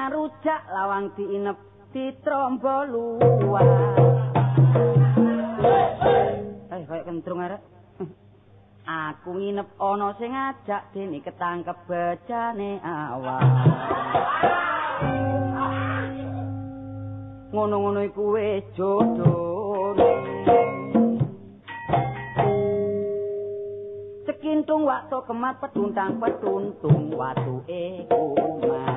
mangan rujak lawang diinep ditrombo luar. Eh, kaya kentrung arek. Aku nginep ana sing ngajak dene ketangkep bejane awak. Ngono-ngono iku wis jodoh. Cekintung waktu kemat petuntang petuntung watu e kumat.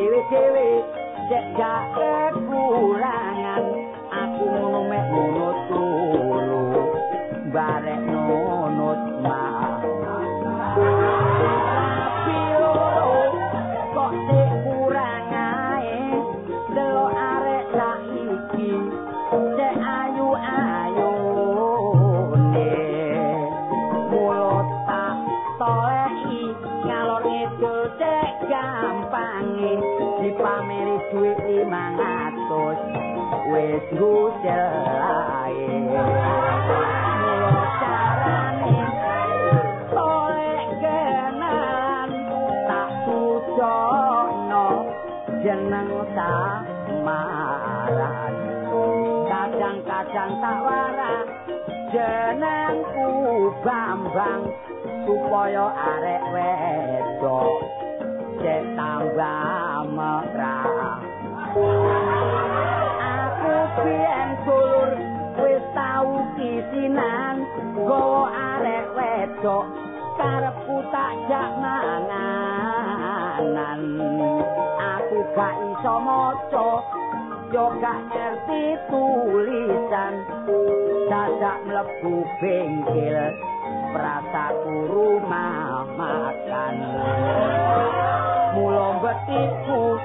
Gawe dhewe-dhewe cek gak supaya arek wedok cek tambah merah. Aku biyen dulur wis tau kisinan gowo arek wedok karepku tak jak manganan. Aku gak iso maca yo gak ngerti tulisan dadak mlebu bengkel prasaku rumah makan. Mula betiku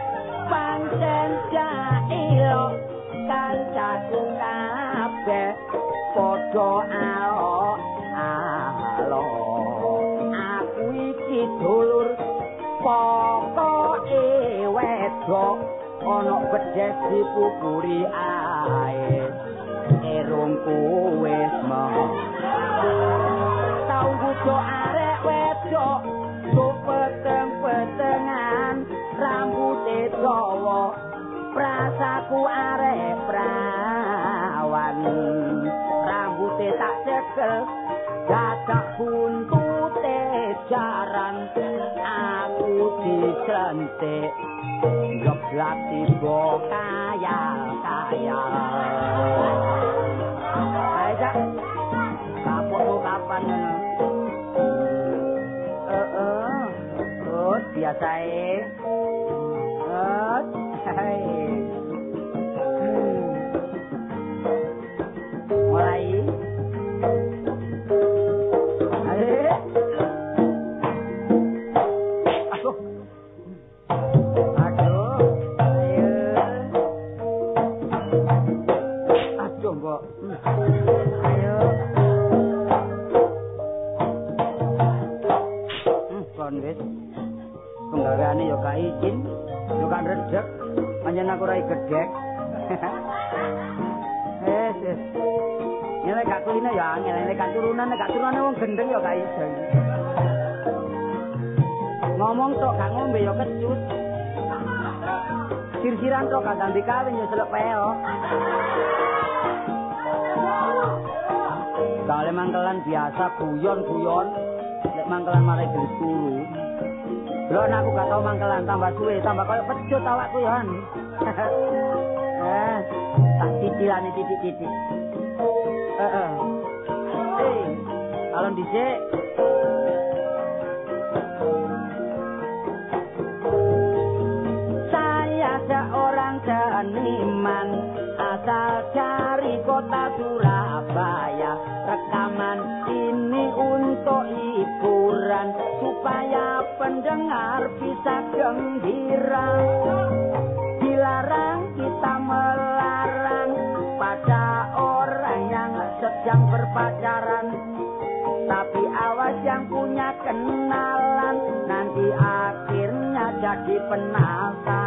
pancen jailo kancaku kabeh padha alo alo aku iki dulur pokoke wedok ana bedes dipupuri ae. Erungku wis mau arek wedok peteng-petengan rambute dawa prasaku arek prawan rambute tak cekel dadak buntute jaran aku dislentik geblak tiba kaya-kaya Ayo, kapok kapan Oh, biasae. Oh, Izin, yo kan rejek. Panjen aku ora gedhek. Wes, wes. Nek gak kuline ya angel, nek gak turunan, gak turunan wong gendeng ya gak iso. Ngomong tok gak ngombe ya kecut. Sir-siran tok kadang dikawin ya selek peo. Kale mangkelan biasa guyon-guyon, lek mangkelan marai gelis turu. Lho aku gak tau mangkelan tambah suwe, tambah koyo pecut awakku ya. Eh, tak cicilane titik-titik. Heeh. Eh, kalau dhisik pendengar bisa gembira. Dilarang kita melarang pada orang yang sedang berpacaran. Tapi awas yang punya kenalan Nanti akhirnya jadi penasaran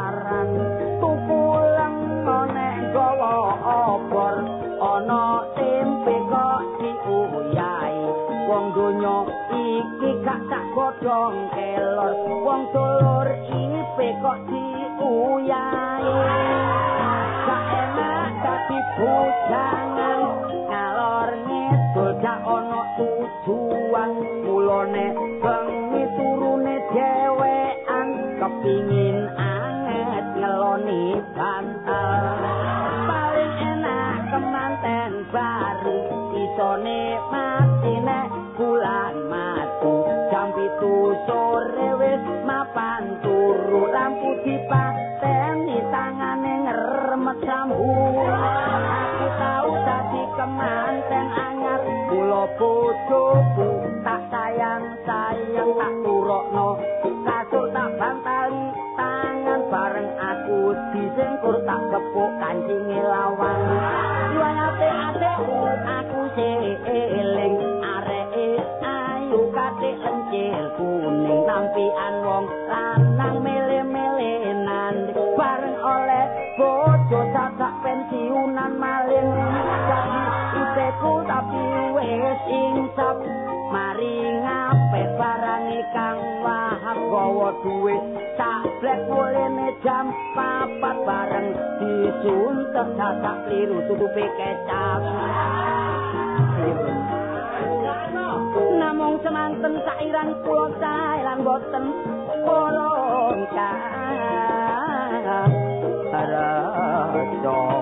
godhong kelor wong dulur ipe kok diuyahi gak enak dadi bujangan disengkur tak kepuk kancinge lawan. Juang ate-ateku aku seeling. Areke ayu kate encil kuning tampian wong lanang mele-melenan. Bareng oleh bojo cacak pensiunan maling. Jadi iteku tapi wis insap. Mari ngape barang kang wahab gawa duwe sablek mulene jam papat bareng. Disuntek cacak kliru tutupe kecap namung semanten sairan kula cae lan boten kolong Raja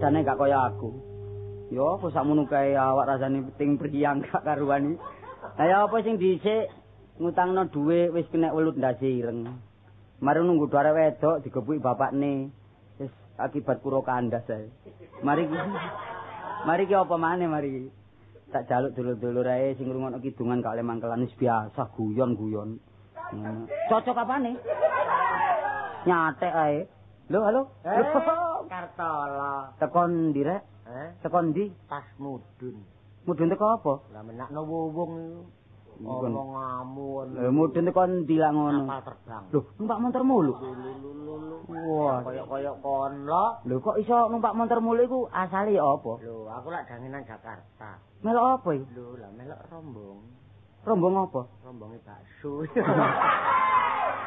Wong edane gak kaya aku. Ya apa sakmono kae awak rasane ting priyang gak karuan iki. Lah ya apa sing dhisik ngutangno dhuwit wis kena welut ndase ireng. Mari nunggu arek wedok digepuki bapakne. Wis akibat kuro kandas ae. Mari ki. Mari ki apa maneh mari. Tak jaluk dulur-dulur ae sing ngrungokno kidungan gak oleh mangkelan wis biasa guyon-guyon. Cocok apane? Nyatek ae. Lho, halo. Eh, Kartolo. Tekon ndi rek? Eh, Tekon ndi? tas mudun. Mudun teko apa? Lah menakno wong iku. Ono ngamun. Lho mudun teko ndi lak ngono? Kapal terbang. Lho, numpak montor mulu. Wah. Kaya-kaya kon. Lho kok iso numpak montor mulu iku asale ya apa? Lho, aku lak danginan Jakarta. Melok apa iku? Lho, lah melok rombong. Rombong apa? Rombonge bakso.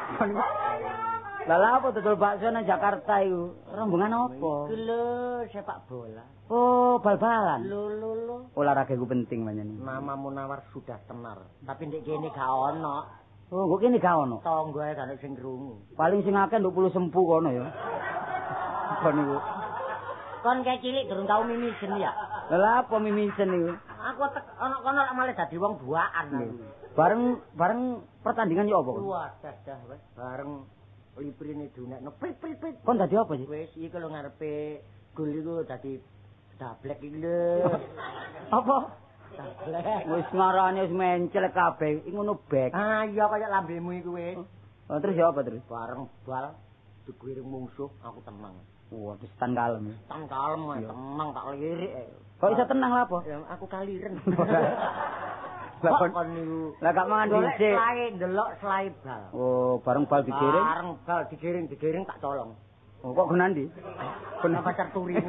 Lah lah apa dodol bakso nang Jakarta iku? Rombongan apa? Iku sepak bola. Oh, bal-balan. Lho, lho, lho. Olahraga iku penting panjenengan. Nama Munawar sudah tenar. Tapi ndek kene gak ono. Oh, kok kene gak ono. Tonggo ae gak sing krungu. Paling sing akeh nduk puluh sempu kono ya. Kon iku. Kon kayak cilik durung tau mimisen ya. Lah lah apa mimisen iku? Aku tek ono kono lak malah dadi wong duaan. aku. Bareng bareng pertandingan ya apa? Wah, dah dah wis bareng liprine dunekno prit prit prit. Kon dadi apa sih? Wis iki lho ngarepe gol iku dadi dablek iki lho. Apa? Dablek. Wis ngarane wis mencel kabeh. Ngono bek. Ah iya kaya lambemu iku wis. Oh, terus ya apa terus? Bareng bal digiring mungsuh aku tenang. Wah, wis tan kalem. Tan kalem tenang tak lirik. Kok iso tenang lah apa? Ya, aku kaliren. Lah kon niku lah gak mangan dhisik. slae ndelok slae bal. Oh, bareng bal digiring. Bareng bal digiring digiring tak colong. Oh, kok genandi? Kena pacar turi.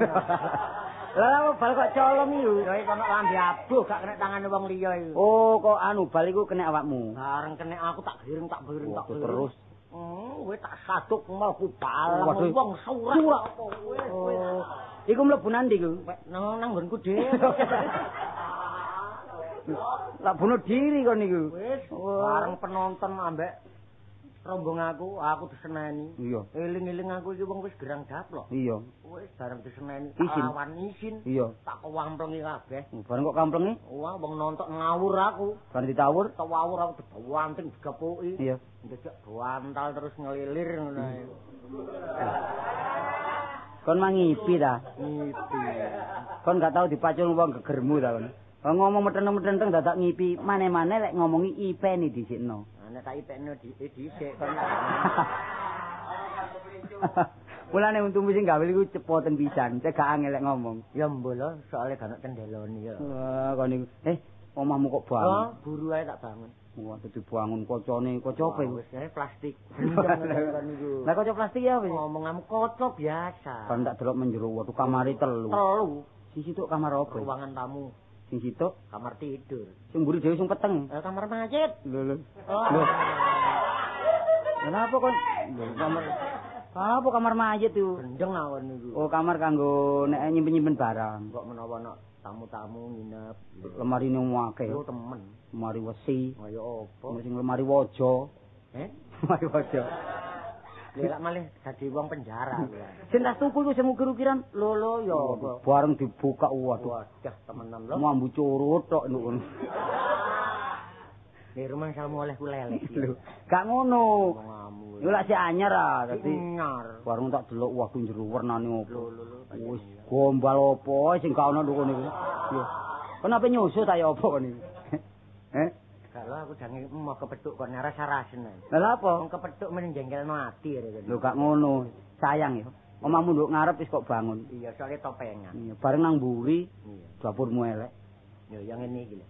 Lah bal kok colong iku. Ya iku ana lambe abuh gak kena tangane wong liya iku. Oh, kok anu bal iku kena awakmu. Bareng kena aku tak giring tak giring tak giring. terus. Hmm, kowe tak saduk mlebu balang Waduh. wong. Surak. apa wis. Oh, iku mlebu nandi iku. Wek, Nang nang nggonku dhewe. Lah bunuh diri kon niku. Wis bareng penonton ambek rombong aku, aku diseneni. Iya, Eling-eling aku iki wong wis gerang daplok. iya, Wis bareng diseneni Isin. lawan isin. iya. Tak kewamplengi kabeh. Bareng kok kamplenge, Wah, wong nonton ngawur aku. bareng ditawur. Tawur aku dibanting digepuki. Iya. Ndek bantal terus ngelilir ngono ae. Kon mangipi ta? Ngipi. Kon gak tau dipacul wong gegermu ta kon. Kon ngomong meteng-meteng dadak ngipi, mane-mane lek ngomongi ipeni dhisikno. Ana tak ipekno di eh, dhisik kon. Mulane untung sing gawe iku cepoten pisan, cek gak angel lek ngomong. Ya mbolo soalnya gak ono kendeloni ya. Wah, kon iku. Eh, Omahmu kok Oh, bangun. buru ae tak bangun. Wah, dadi bangun kocone kaca apa iku? Wis ae plastik. Lah kaca plastik ya apa? sih? Ngomonganmu kaca biasa. Kan tak delok menjero waduh kamare telu. Telu Sing situk kamar apa? ruangan tamu, Sing situk kamar tidur. sing mburi dhewe sing peteng. Eh, kamar masjid. Lho lho. Oh. Lho. Kenapa kon? Kamar apa kamar mayit itu? Gendeng awon niku. Oh, kamar kanggo nek nyimpen-nyimpen barang. Kok menawa nak tamu-tamu nginep. Lemari ning akeh. Yo temen. Lemari wesi, Kaya apa? sing lemari waja. Eh? Lemari waja. Lek malih dadi wong penjara. Sing tas tuku iku sing ukir-ukiran. Yo apa? Bareng dibuka waduh. Wadah temenan lho. Mambu curut tok ngono. Di rumah samu oleh kulele. Gak ngono. Iku lak sik anyar ah, dadi nyar. bareng tak delok wah ku njero wernane Lho opo. Wis gombal opo sing gak ono nduk niku. Yo. Kenapa nyusu ta ya opo kon iki? Kalau aku jange mau kepethuk kon rasa-rasen. Lah lha apa? Wong kepethuk men jengkelno ati ya. Lho gak ngono. Sayang ya. Omahmu nduk ngarep wis kok bangun. Iya, soalnya topengan. Iya, bareng nang mburi dapurmu elek. Yo yang ini iki lho.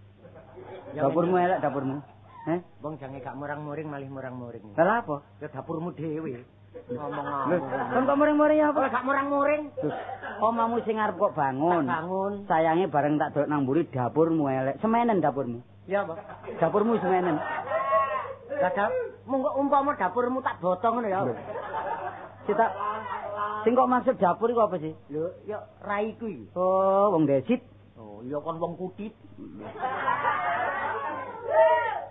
Dapurmu elek dapurmu. Eh? Wong jange gak murang-muring malih murang-muring. Lah lha apa? Ya dapurmu dhewe. Ngomong Lho, kon kok mering-mering Apa gak murang-muring? Omahmu sing arep kok bangun. Bangun. Sayange bareng tak delok nang mburi dapurmu elek. Semenen dapurmu. Ya apa? Dapurmu semenen. Gak monggo umpama dapurmu tak botong ngono ya. Kita sing kok maksud dapur iku apa sih? Lho, ya raiku iki. Oh, wong desit. Oh, iya kon wong kudit.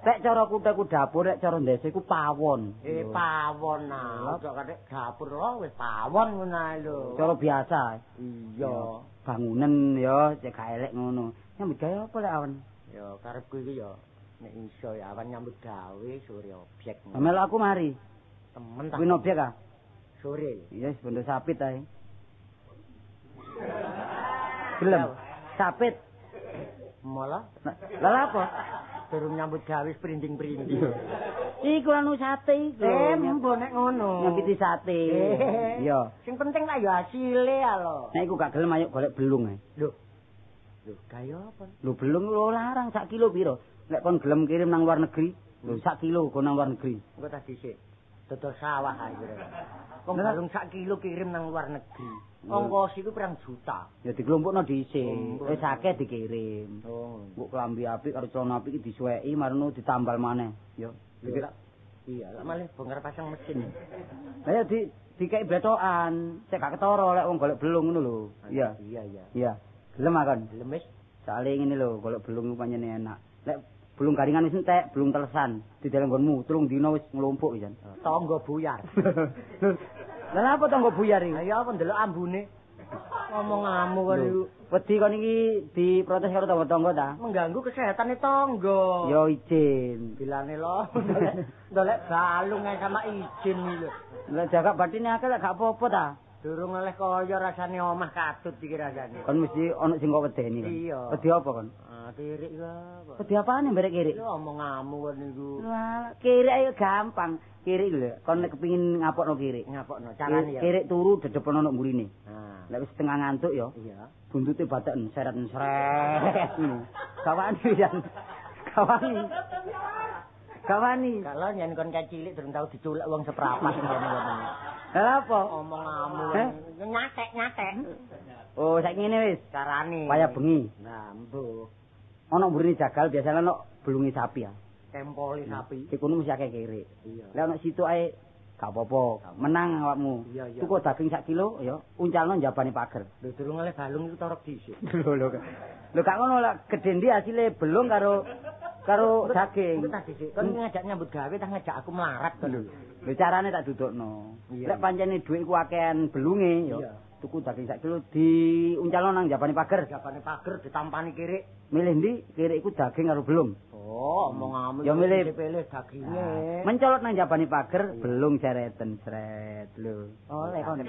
Lek cara kuteku dapur, lek cara ndese ku pawon. Eh pawon nah, ojo kate dapur lho wis pawon ngono lho. Cara biasa. Iya. Bangunan ya cek gak elek ngono. Nyambut gawe apa lek awan? Ya karepku iki ya nek iso ya awan nyambut gawe sore objek. Amel aku mari. Temen tak Kuwi objek ah. sore. Iya, wis bondo sapit ae. Gelem. Sapit. Malah Lah lha apa? durung nyambut gawe sprinding-prinding. Iku anu sate iku. Eh, mbok nek ngono. Nyambiti sate. Eh. Iya. Sing penting lah ya hasile ya lho. Nek iku gak gelem ayo golek belung ae. Lho. Lho, kaya apa? Lho belum lo larang sak kilo piro? Nek kon gelem kirim nang luar negeri, lho sak kilo kon nang luar negeri. Engko tak dhisik. Dodol sawah ae Lah. balung sak kilo kirim nang luar negeri. Ongkos iku pirang juta. Ya dikelompokno dhisik. Kelompok. Wis akeh dikirim. Oh. Mbok klambi apik karo celana apik disuweki marno ditambal maneh. Ya. Iya, iya, lah malah bongkar pasang mesin. Lah ya di dikei betokan, sik gak ketara lek wong golek belung ngono lho. Iya. Iya, iya. Iya. Gelem akon. Gelem wis. Soale ngene lho, golek belung ku pancen enak. Lek belung garingan wis entek, belung telesan, dideleng nggonmu, telung dina wis nglumpuk pisan. Tangga buyar. Lah apa tanggo buyar iki? Ya apa ndelok ambune. Ngomong ngamu kan iku. Wedi kon iki diprotes karo tangga-tangga ta? Mengganggu kesehatan tangga. Yo izin. bilane lo. Ndolek balung sama izin iki lho. Lah jaga batine akeh gak apa-apa ta? Durung oleh kaya rasane omah katut iki rasane. Kon mesti ono sing kok wedeni kon. Iya. Wedi apa kon? Ah, tirik apa? Wedi apane barek kirik? Lho omong ngamu kan niku. Wah, kirik ayo gampang. Kirik lho, kon nek kepengin ngapokno kirik. Ngapokno carane ya. Kirik turu dedepen ono mburine. Nah, Lek wis setengah ngantuk ya, iya. buntute baten seret seret. Kawani ya. Kawani. Kawani. Kalau nyen kon cilik durung tau diculek wong seprapat ngene ngene. Lah apa? Omong. Heh? Nyatek nyatek. Oh, saiki ngene wis. Carane. Kaya bengi. Nah, mbuh. Ono mburine jagal biasanya ono belungi sapi ya. Tempoli sapi. Di kono mesti akeh kirik. Iya. Lah ono situ ae gak apa-apa. Menang awakmu. Iya. Tuku daging sak kilo ya, uncalno njabane pager. Lho durung oleh balung iku torok dhisik. Lho lho. Lho gak ngono lah gedhe ndi asile belung karo karo daging. Kon ngajak nyambut gawe tak ngajak aku melarat kan. Lho, carane tak dudukno. Lek pancene dhuwit ku akehan belunge ya. Iya. Tuku daging sak kilo diuncalno nang njabane pager. Jabane pager ditampani kirik. Milih ndi kirik iku daging karo belung. Oh, omong ngamu. Ya milih- pilih daginge. Mencolot nang jabane pager, belung sereten sret lho. Oleh kon.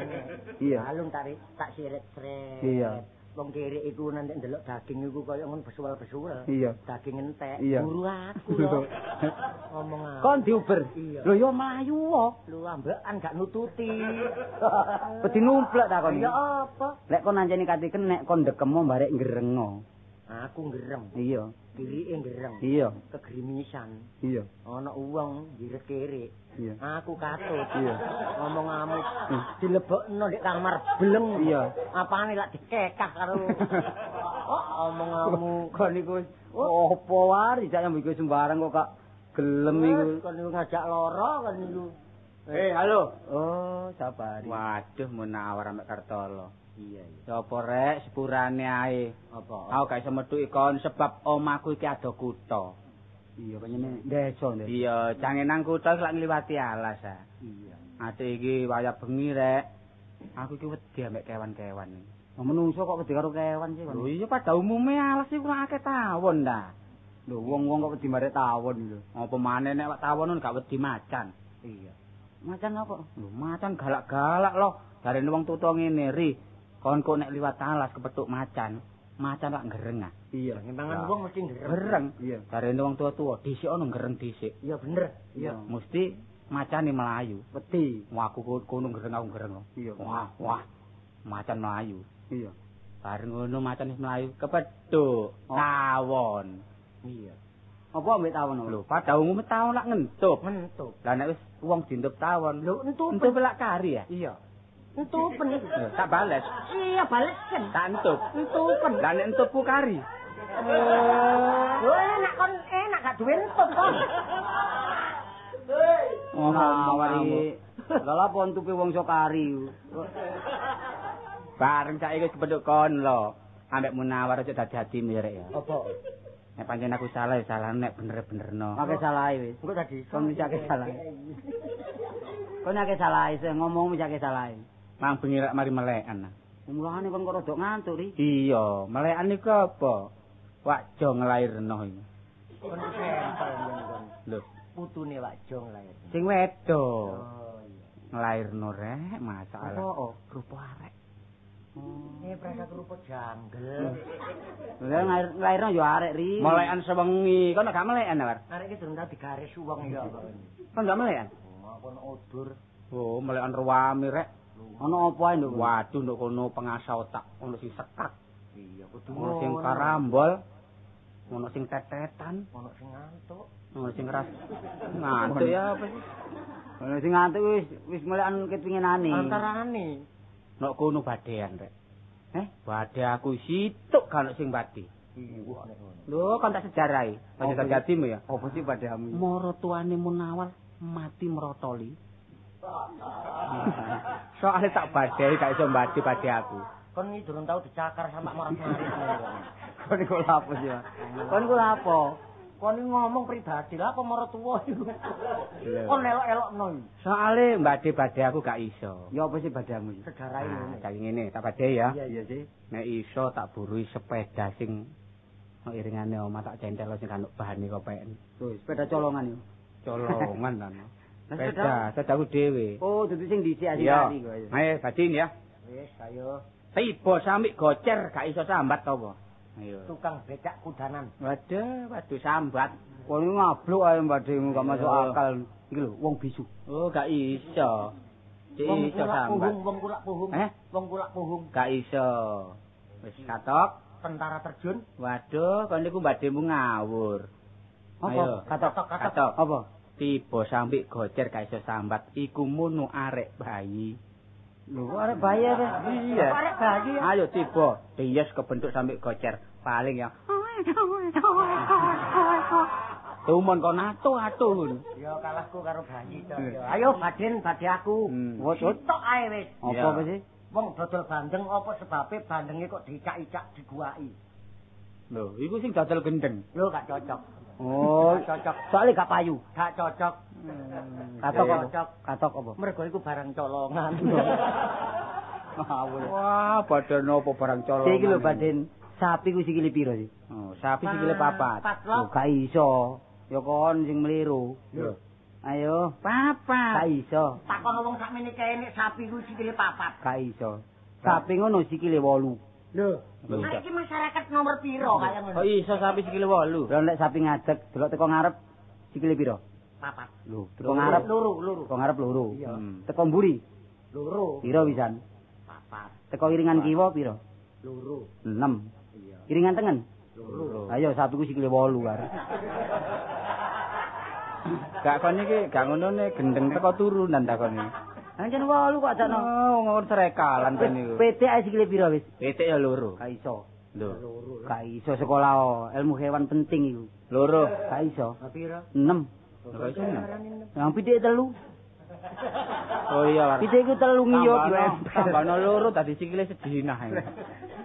Iya. Balung tarik tak siret-sret. Iya. Wong kirik iku nanti ndelok daging iku kaya ngono besual-besual. Iya. Daging entek. Iya. Buru aku lho. Ngomong ngamu. Kon diuber. Lho yo mlayu kok. lu ambekan gak nututi. Wedi numplek ta kon. Ya apa? Lek kon anjene kati kenek kon ndekemo barek ngrengo. Aku ngerem, Iya. kirike ngerem, Iya. kegrimisan. Iya. Ana wong direk-kerek. Iya. Aku katut. Iya. Ngomong ngamuk. Hmm. Dilebokno di kamar beleng. Iya. Apane lak dikekak karo. Oh, ngomong ngamuk. Kok niku wis apa wae cak nyambut sembarang kok Kak gelem iku. Kon niku ngajak loro kon niku. Eh, halo. Oh, sabari. Waduh, menawar ambek Kartolo. Iya. Sopo rek sepurane ae. Apa? Aku gak iso metu ikon sebab omahku iki ada kutha. Iya, penyene desa ndek. Iya, cange nang kutha lak ngliwati alas ah. Iya. Ate iki wayah bengi rek. Aku iki wedi ambek kewan-kewan iki. Wong menungso kok wedi karo kewan sih, Lho Kon. iya pada umume alas kurang akeh tawon dah. Lho, wong-wong kok wedi marek tawon lho. Apa maneh nek tawon gak wedi macan. Iya. Macan apa? Lho macan galak-galak loh. Jarene wong tuwa ngene, Ri. Kon kok nek liwat alas kepethuk macan, macan lak gereng ah. Iya. Ngembangan wong mesti. Gereng. Iya. Jarene wong tua-tua dhisik ana gereng dhisik. Iya bener. Iya. Mesti macane melayu. Wedi. Wah aku ko- kono gereng aku gereng. loh. Iya. Wah, wah. Macan melayu. Iya. Bareng ngono macan wis melayu kepethuk Oh. tawon. Iya. Apa ambek tawon? Lho, pada umume tawon lak ngentup. Mentup. Lah nek wis wong dintup tawon, Lho entup. entup lak kari ya. Iya. Entupen. Lho, tak bales. Iya balesen. Tak entup. Entupen. Lah nek entupku kari. Lho enak kon enak gak duwe entup kon. Oh, mawar iki. Lah apa entupe wong sokari. Bareng saiki wis kepethuk kon lho. Ambek munawar aja dadi-dadi mirek ya. Apa? Nek pancen aku salah ya salah nek bener-benerno. Akeh salah wis. Engko tadi Kon salah. Kon akeh salah sih ngomong akeh salah. Mang bengi rek mari melekan. Mulane kon kok rada ngantuk ri. Iya, melekan niku apa? Wakjo nglairno iki. kon. Lho, Putune Wak Jong lair. sing wedo Oh iya. nglairno rek masalah. Apa? Rupa arek. Eh prasa kerupuk janggel. Lah ngair nglairno yo arek ri. Melekan sewengi, kon gak melekan War? Arek iki durung tau digaris wong ya. Kon gak melekan? Kon odur. Oh, melekan ruwami rek. Ono apa ae nduk? Waduh nduk kono pengasa otak, ono sing sekak, Iya kudu ono sing karambol, ono sing tetetan, ono sing ngantuk. ono sing ras ngantuk ya apa sih? Ono sing ngantuk wis wis melekan kepinginane. Antarane. Nok kono badean rek. Eh, bade aku situk kan sing ngono. Lho, kan tak. Panjang Apa jadimu ya. Apa sih padamu? Moro tuane Munawal mati merotoli. Soale tak badai gak iso badi badi aku. Kon iki durung tau dicakar sama marat-marit. Kon iku lha apa sih? Kon iku lha apa? Kon iki ngomong pribadi lah apa marang tuwa iku. Kon elok-elokno iki. Soale badi badi aku gak iso. Ya apa sih padamu? Sejarah Nah, ini. kali ngene tak badai ya. Iya iya sih. Nek iso tak burui sepeda sing no iringane omah tak centel sing kanuk bahane kopen. Tuh, sepeda colongan yo. Colongan kan. Sepeda, sepedaku dhewe. Oh, dadi sing dhisik Iya. tadi kok. Ayo badin ya. Wis ayo Tiba samik gocer gak iso sambat to apa? Ayo. tukang becak kudanan. Waduh, waduh sambat. Kon iku ngabluk ae mbademu gak masuk akal. Iki lho, wong bisu. Oh, gak iso. Wong iso sambat. wong kulak puhung. Eh? Wong kulak puhung. Gak iso. Wis katok. Tentara terjun. Waduh, kon niku badhemu ngawur. Apa? Ayo. Katok. Katok. Apa? Tiba sampe gocer gak iso sambat. Iku munu arek bayi. Lho, arek bayar ya? Iya. Arek bayi. Ayo tiba. Dias kebentuk sampe gocer. Paling ya. Tumon kon atu-atu ngono. Ya kalahku karo bayi to. Hmm. Ayo baden badhe aku. Hmm. Wotut. Tok ae wis. Apa sih? Wong dodol bandeng apa sebabe bandenge kok dicak-icak diguaki. Lho, iku sing dodol gendeng. Lho gak cocok. Oh, cocok. soalnya gak payu. Gak cocok. Katok apa? cocok. Katok apa? Mergo iku barang colongan. Ngawur. Wah, badan apa barang colong. Iki lho baden sapi ku sikile piro sih? Oh, sapi sikile papat. Gak iso. Ya kon sing meliru. Lho, Ayo, papat. gak iso. Takon wong sakmene kene sapi ku sikile papat. Gak iso. Sapi ngono sikile 8. Lho, saiki masyarakat nomor piro kaya ngono? iso sapi sikile 8? Lah nek sapi ngadeg delok teko ngarep sikile piro? Papat. Lho, teko ngarep loro, loro. teko ngarep loro. Iya. Hmm. Teko mburi Loro. piro pisan? Papat. Teko iringan kiwa piro? Loro. 6. Iya. Iringan tengen Loro. Ayo satu ku sikile 8 are. Gak kon iki gak ngono ne gendeng teko takon iki. Anjen 8 kok ajakno. Oh, ngono serekalan kene iku. Ae sikile pira wis? Pitik ya loro. Gak iso. Lho, Loro. Gak iso sekolah oh. ilmu hewan penting iku. loro. Gak iso. Pira? 6. Kok iso enak? Yang pitik telu. Oh iya, War. Pitik iku telu ngiyo Tambahno- loro dadi sikile sedinah.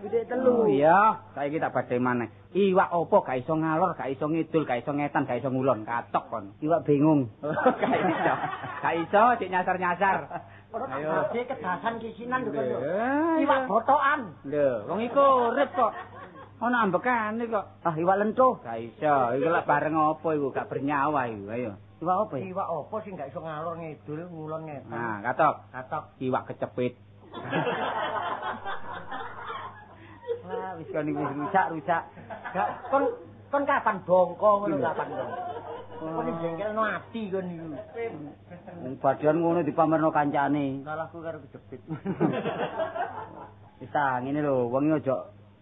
Pitik Oh telu. iya, saiki tak badhe maneh. Iwak opo gak iso ngalor, gak iso ngidul, gak iso ngetan, gak iso ngulon, katok kon. Iwak bingung. gak iso. Gak iso cek nyasar-nyasar. Ayo. Ayo. kedasan kisinan lho. Eh, Iwak botokan. Lho, wong iku urip kok. Ono ambekane kok. Ah, iwak lentuh. Gak iso, iku lek bareng apa iku gak bernyawa iku. Ayo. Iwak apa ya? Iwak apa sih gak iso ngalor ngidul ngulon ngetan. Nah, katok. Katok. Iwak kecepit. Wah, wis kon iki wis rusak-rusak. Gak kon kon kapan bongko ngono kapan kon. Kon iki jengkelno ati kon niku. Wong badan ngono dipamerno kancane. Salahku karo kejepit. Wis ngene lho, wong iki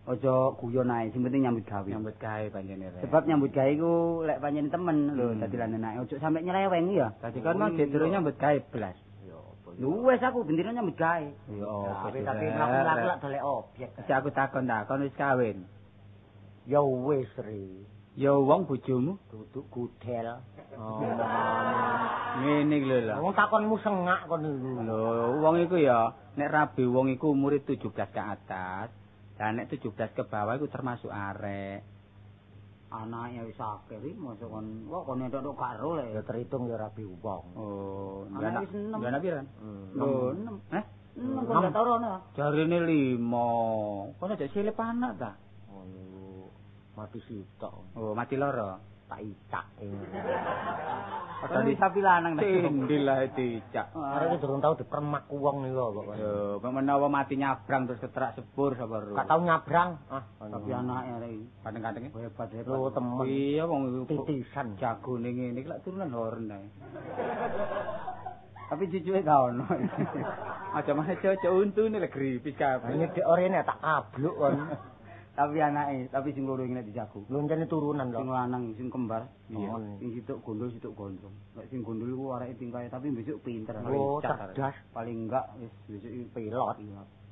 aja aja guyon ae, sing penting nyambut gawe. Nyambut gawe panjenengan. Sebab nyambut gawe iku lek panjenengan temen lho, Hmm. dadi lan enake aja sampe nyeleweng ya. Tadi kan mau jedro nyambut gawe blas. Yo wis aku bendino nyambut gawe. Ya apa Tapi tapi mlaku-mlaku lak dolek objek. Jadi aku takon tak, kon wis kawin. Ya wis ri. Ya wong bojomu. Duduk gudel. Oh. Ngene iki lho lho. Wong takonmu sengak kon niku. Lho, wong iku ya nek rabi wong iku umure 17 ke atas. Lah nek 17 ke bawah iku termasuk arek. Anake wis akeh iki mosok kon wah kon entuk karo le. Ya terhitung ya rabi wong. Oh, Anak anak wis enem. anak piran? Lho, enam. Eh, Hmm, kon gak tau rono. jarine 5. Kono aja silip anak ta? Oh mati sitok. Oh, mati loro. Tak icak. Wis sapi lanang nek. Tindil lah dicak. Arek iki durung tau dipermak wong niku kok. Yo, menawa mati nyabrang terus ketrak sepur sapa ro. Gak tau nyabrang. Ah, Tapi anake arek iki kadang-kadang hebat hebat. Lho temen. Iya wong iku Titisan. jago ning ngene iki lak turunan horen ae. Tapi cucuke gak ono. Aja mah cocok untune lek gripis kabeh. Di orene tak kabluk kon. tapi anake, tapi sing loro iki nek dijago. Loncene turunan Sing lho. lanang, sing kembar. Iya. Sing situk gondol, situk gondrong. Nek sing gondol iku areke tingkae tapi besok pinter. Oh, cerdas. Paling enggak wis besok Pilot.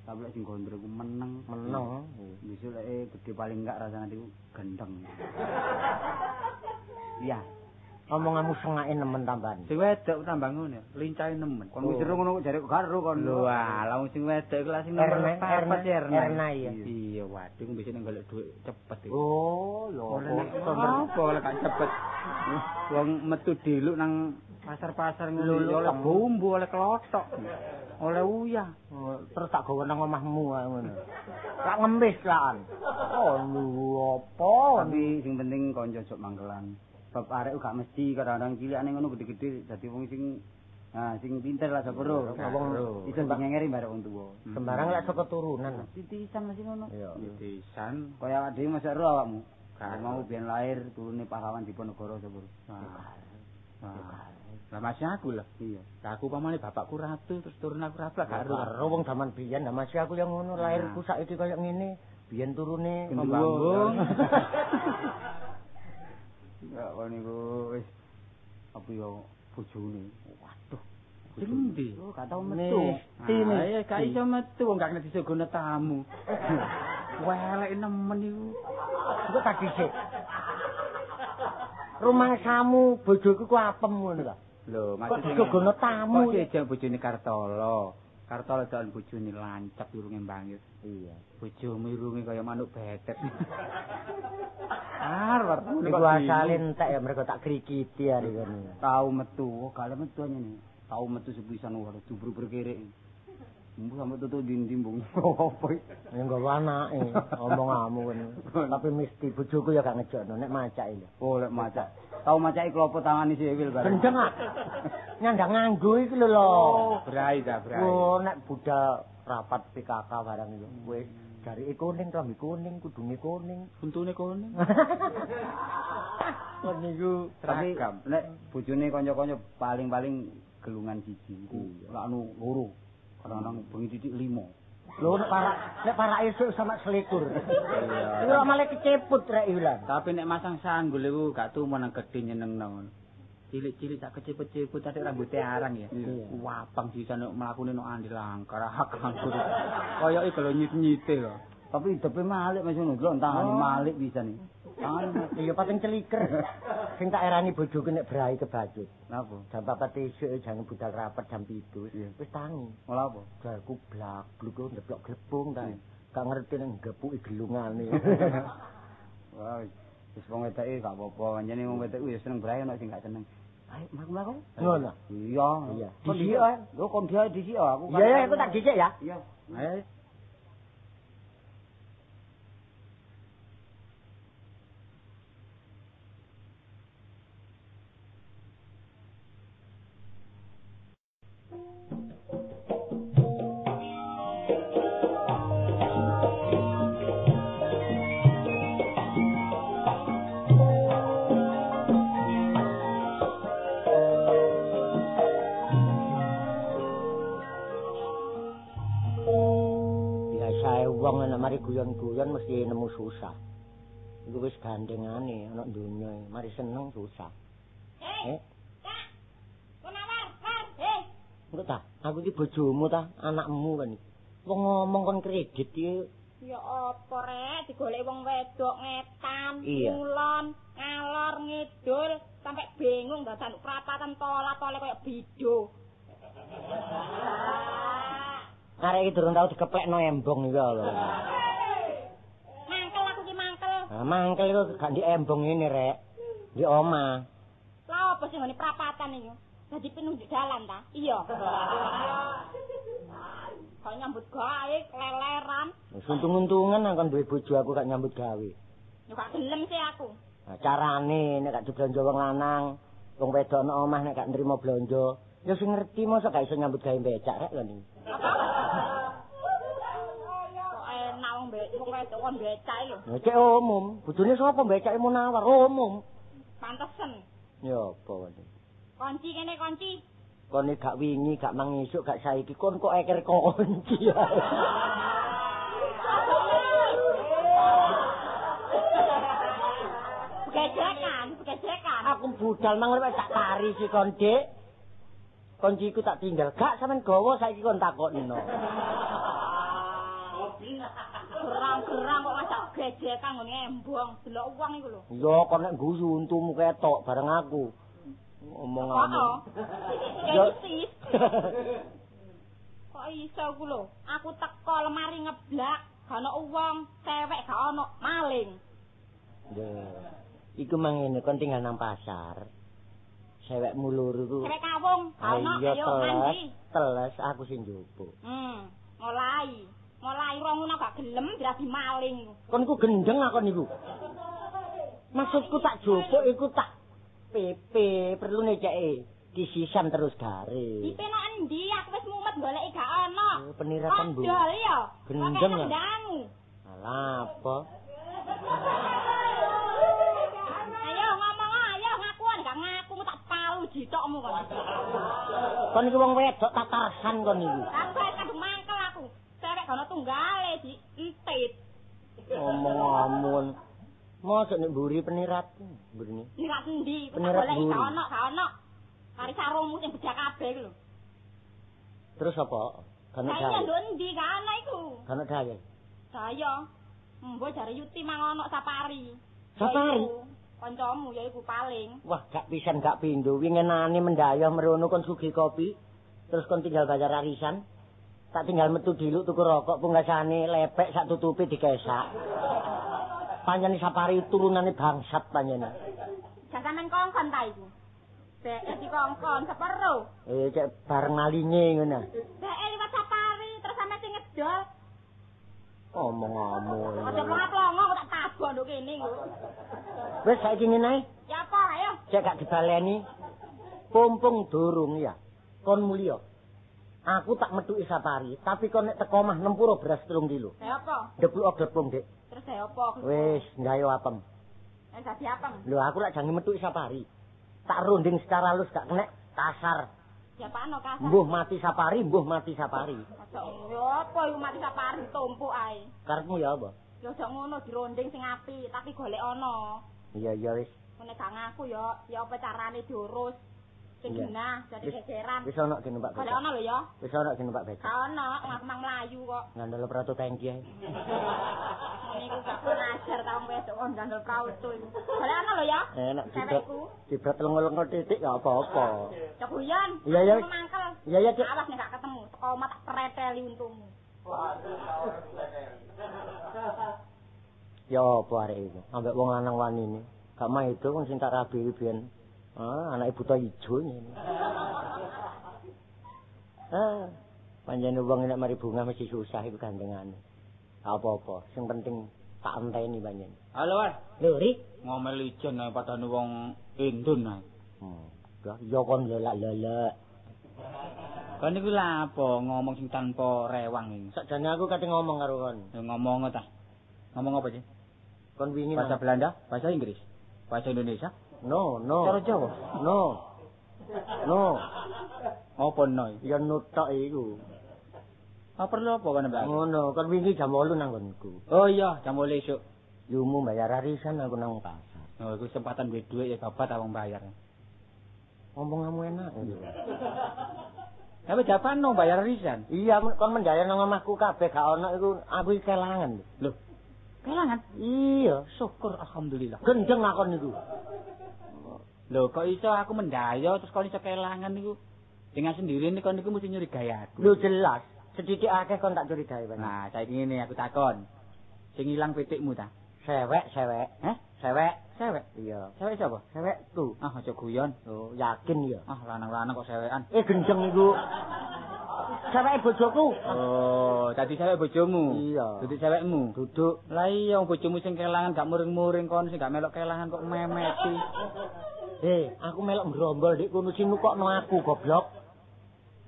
Tapi lek sing gondrong iku meneng. Meneng. Besok lek gede paling enggak rasane iku gendeng. Iya. Omonganmu sengake nemen tambahan. Sing wedok tambah ngono, lincahe nemen. Kon wis ngono jare karo kon. Lho, alah sing wedok iku lah sing nomor Erna, papat ya, Erna, iya. Iya, waduh bisa ning golek dhuwit cepet iki. Oh, lho. Apa oleh gak cepet. Wong metu diluk nang pasar-pasar ngono Lho, oleh lho. bumbu, oleh kelotok. Oleh uyah. Oh, Terus tak gawe nang omahmu ae ngono. Tak ngemis lan. Oh, lu apa? Tapi sing penting kanca ojo mangkelan. Sebab arek gak mesti kadang-kadang cilikane ngono gede-gede dadi wong sing Nah, sing pinter lah sapa ro. Wong- iso ngengeri barek wong tuwa. Sembarang lek saka turunan. Titisan masih ngono. Iya. Pisan. Kaya awak dhewe masa ro awakmu. Gak. mau biyen lahir turune pahlawan Diponegoro sapa ro. Wah. Lah masih aku lah. Iya. Lah aku pamane bapakku ratu terus turun aku ratu lah gak ero. Karo wong zaman biyen nah masih aku yang ngono lahirku saiki kaya ngene. Biyen turune Pembanggung. Ya kon niku wis apa ya bojone. Waduh. Endi? Oh, gak tau metu. Mesti Ah, iya, gak iso metu wong gak kena disuguhno tamu. Welek nemen iku. Engko tak dhisik. Rumah bojoku ku apem ngono ta. Lho, Kok maksudnya digogono tamu? Kok jejak bojone Kartolo. Kartolo jalan bojone lancap irunge mbangit. Iya. Bojomu irunge kaya manuk betet. Arep Iku asale entek ya mereka tak hari kono. Tau metu, oh ada metu aja nih. Tau metu sepisan waduh dubur berkerek. Mbu sampe tutu dindimbung. Apa iki? Ya nggawa anake omonganmu kono. Tapi mesti bojoku ya gak ngejokno nek macake lho. Oh, lek macak. Tau macake klopo tangane si Ewil bareng. Gendeng ah. Nyandang nganggo iki lho lho. Brai ta, brai. Oh, nek budal rapat PKK barang itu wis dari kuning rambi kuning kudune kuning Untune kuning. kon niku Tapi Seragam. nek bojone kanca-kanca paling-paling gelungan siji lak anu loro. Kadang-kadang bengi titik limo. Lho nek para nek para esuk sama selikur. Iya. Lho malah keceput rek ilang. Tapi nek masang sanggul iku gak tumen nang gedhe nyenengno. Cilik-cilik tak keceput-ceput tadi rambutnya arang ya. Wapang sisa nek mlakune nek andi langkar hak langkur. Kayak iki lho nyit-nyite lho. Tapi hidupe malik Mas ngono, lho tangane malik bisa nih. Tangan iya pating celiker. Sing tak erani bojoku nek brai kebacut. Napa? Jam 4 esuk jangan budal rapat jam 7. Wis tangi. Ola apa? Jaku blak bluk ndeblok glepung ta. Gak ngerti nek gepuki gelungane. Wah, wis wong wedake gak apa-apa. Anjene wong wedake wis seneng brae ana sing gak seneng. Ayo mlaku-mlaku. Ngono. Iya. Iya. Dhisik ae. Lho kon dia dhisik aku. Iya ya, aku tak dhisik ya. Iya. Ayo. Guyon-guyon mesti nemu susah. Iku wis gandengane ana donya, mari seneng susah. Eh, Kenawar, war, heh. engko ta, aku iki bojomu ta, anakmu kan. Wong ngomong kon kredit iki Ya apa rek, digolek wong wedok ngetan, ngulon, ngalor, ngidul, sampai bingung dadan prapatan tola-tole koyo bido. arek iki durung tau dikeplekno embong iki lho. Ki mangkel. Iku gak di embong ini, Rek. Di omah. Lah apa sih ngene prapatan iki? Dadi penunjuk jalan ta? Iya. Kok nyambut gawe leleran, Untung-untungan aku duwe bojo aku gak nyambut gawe. yo gak gelem sih aku. Nah, carane nek gak diblonjo wong lanang, wong wedok ana omah nek gak nrimo blonjo, ya sing ngerti mosok gak iso nyambut gawe becak rek lho. Kok enak wong be wong wedok kon becak lho. Ya cek umum, bojone sapa becake munawar umum. Pantesen. Ya apa wae. Kunci kene kunci. Kon gak wingi, gak mangisuk, gak saiki kon kok eker kunci. Begejekan, begejekan. aku budal mang rek tak tari si kon, Dik. Kunciku tak tinggal. Gak sampean gawa saiki kon takokno. Gerang-gerang kok ngajak begejekan ngene embong. Delok uang iku lho. Ya kon nek guyu untumu ketok bareng aku. Kok ngomong. Ya isis. Kok iso ku lho? Aku teko lemari ngeblak, gak ono uang, cewek gak ono, maling. Ya. Iku mang ngene kon tinggal nang pasar. Cewekmu loro ku. Cewek kawung, gak ono, Ayo mandi. teles aku sing njupuk. Hmm, mulai. Mulai rong ngono gak gelem dirasi maling. Kon ku gendeng aku niku. Maksudku tak jupuk iku tak PP perlu neceke disisan terus garis. Dipeno endi? Aku wis mumet goleki gak ono. Oh, peniratan, Bu. Odol ya. Gendeng ya? Alah apa? Ayo ngomong ayo ngakuan gak ngaku tak palu jitokmu kon. Kon iki wong wedok tatarsan kon niku. Aku kadung ono tunggale di entit. Ngomong-ngomong. Mosok nek mburi penirat. Mburine. Ini gak endi? Buri. gak ono, gak ono. Kari sarungmu sing bedak kabeh iku lho. Terus apa? Kan Lah iya daya. lho endi gak ono iku. Kan daya. Saya Mbok jare Yuti mang ono safari. Safari? Yaiku Kancamu yaiku paling. Wah, gak pisan gak pindho. Wingenane mendayah merono kon sugih kopi. Terus kon tinggal bayar arisan. Tak tinggal metu diluk tuku rokok punggasane lepek sak tutupi dikesak. Panjane safari turunane bangsat panjane. Jangan kongkon ta iku. Dek dikongkon sepero. Eh cek bareng malinge ngono. Dek liwat safari terus sampe sing ngedol. Omong-omong. Aja plongo kok tak tabok nduk kene. Wis saiki ngene. Ya apa ayo. Cek gak dibaleni. Pumpung durung ya. Kon mulya. Aku tak metuki safari, tapi kon nek teko omah nempuro beras 3 kilo. Dek apa? Deplok-deplok, Dik. Terus dek apa? Wis, ngayo apem. Wis dadi apa? Lho aku lak jange metuki safari. Tak runding secara halus gak kena kasar. Ya pano kasar. Mbuh mati sapari, mbuh mati sapari. Aja yo apa iku mati sapari tumpuk ae. Karepmu ya apa? Ya aja ngono dironding sing apik, tapi golek ana. Iya iya wis. Ngene gak ngaku ya, ya apa carane diurus. Sing Iya. genah dadi Wis- gegeran. Wis ana becak. lho ya. Wis ana dinumpak becak. Ana, ngaku mang mlayu kok. Ngandel prato tangki ae. Niku gak ngajar tahu wedok kon gandel prautu iku. Golek ana lho ya. Enak dibret. Cewekku. Dibret lengo-lengo titik gak apa-apa. Cok guyon. Iya, iya. Aku mangkel. Iya, iya. Awas nek gak ketemu, teko omah tak preteli untungmu. Ya apa arek iku? Ambek wong lanang wani ini. Gak mah itu wong sing tak rabi biyen. Ah, anak ibu to ijo ngene. Ah, panjane wong nek mari bunga mesti susah iku gandengane. Gak apa-apa, sing penting tak enteni panjen. Halo, Wan. Lho, Ri. Ngomel ijen ae padane wong Indun ae. Hmm. Dah, ya kon lelak-lelak. Kan iku lha apa ngomong sing tanpa rewang iki. Sakjane aku kate ngomong karo kon. Ya ngomong ta. Ngomong apa sih? Kon wingi Bahasa Belanda, bahasa Inggris, bahasa Indonesia, No, no. cara Jawa. No. No. Apa no? Ya nutok iku. Apa perlu apa kan Mbak? Ngono, kon wingi jam 8 nang konku. Oh iya, jam 8 esuk. Yumu bayar arisan aku nang pasar. Oh, iku kesempatan duwe dhuwit ya babat awang bayar. Ngomong kamu enak. Tapi japan no bayar risan. Iya, kon menjaya nang omahku kabeh gak ono iku aku kelangan. Loh, kelangan? Iya, Syukur alhamdulillah. gendeng akon niku. Loh, kok iso aku mendayo terus kok iso kelangan niku? Dengan sendiri nih kon niku mesti nyuri gaya aku. Lho jelas, sedidik akeh kon tak curigai banget. Nah, saiki ngene aku takon. Sing ilang pitikmu ta? Sewek, sewek. Heh? Sewek. Sewek. Iya. Sewek sapa? Sewek. Ah, aja guyon. Oh, yakin ya. Ah, lanang-lanang kok sewekan. Eh gendeng iku. Sewek bojoku. Oh, dadi sewek bojomu. Iya. Dadi sewekmu. Duduk. Lah iya bojomu sing kelangan gak muring-muring kon sing gak melok kelangan kok memeti. Eh, aku melok ngrombol dik kono sing nukokno aku goblok.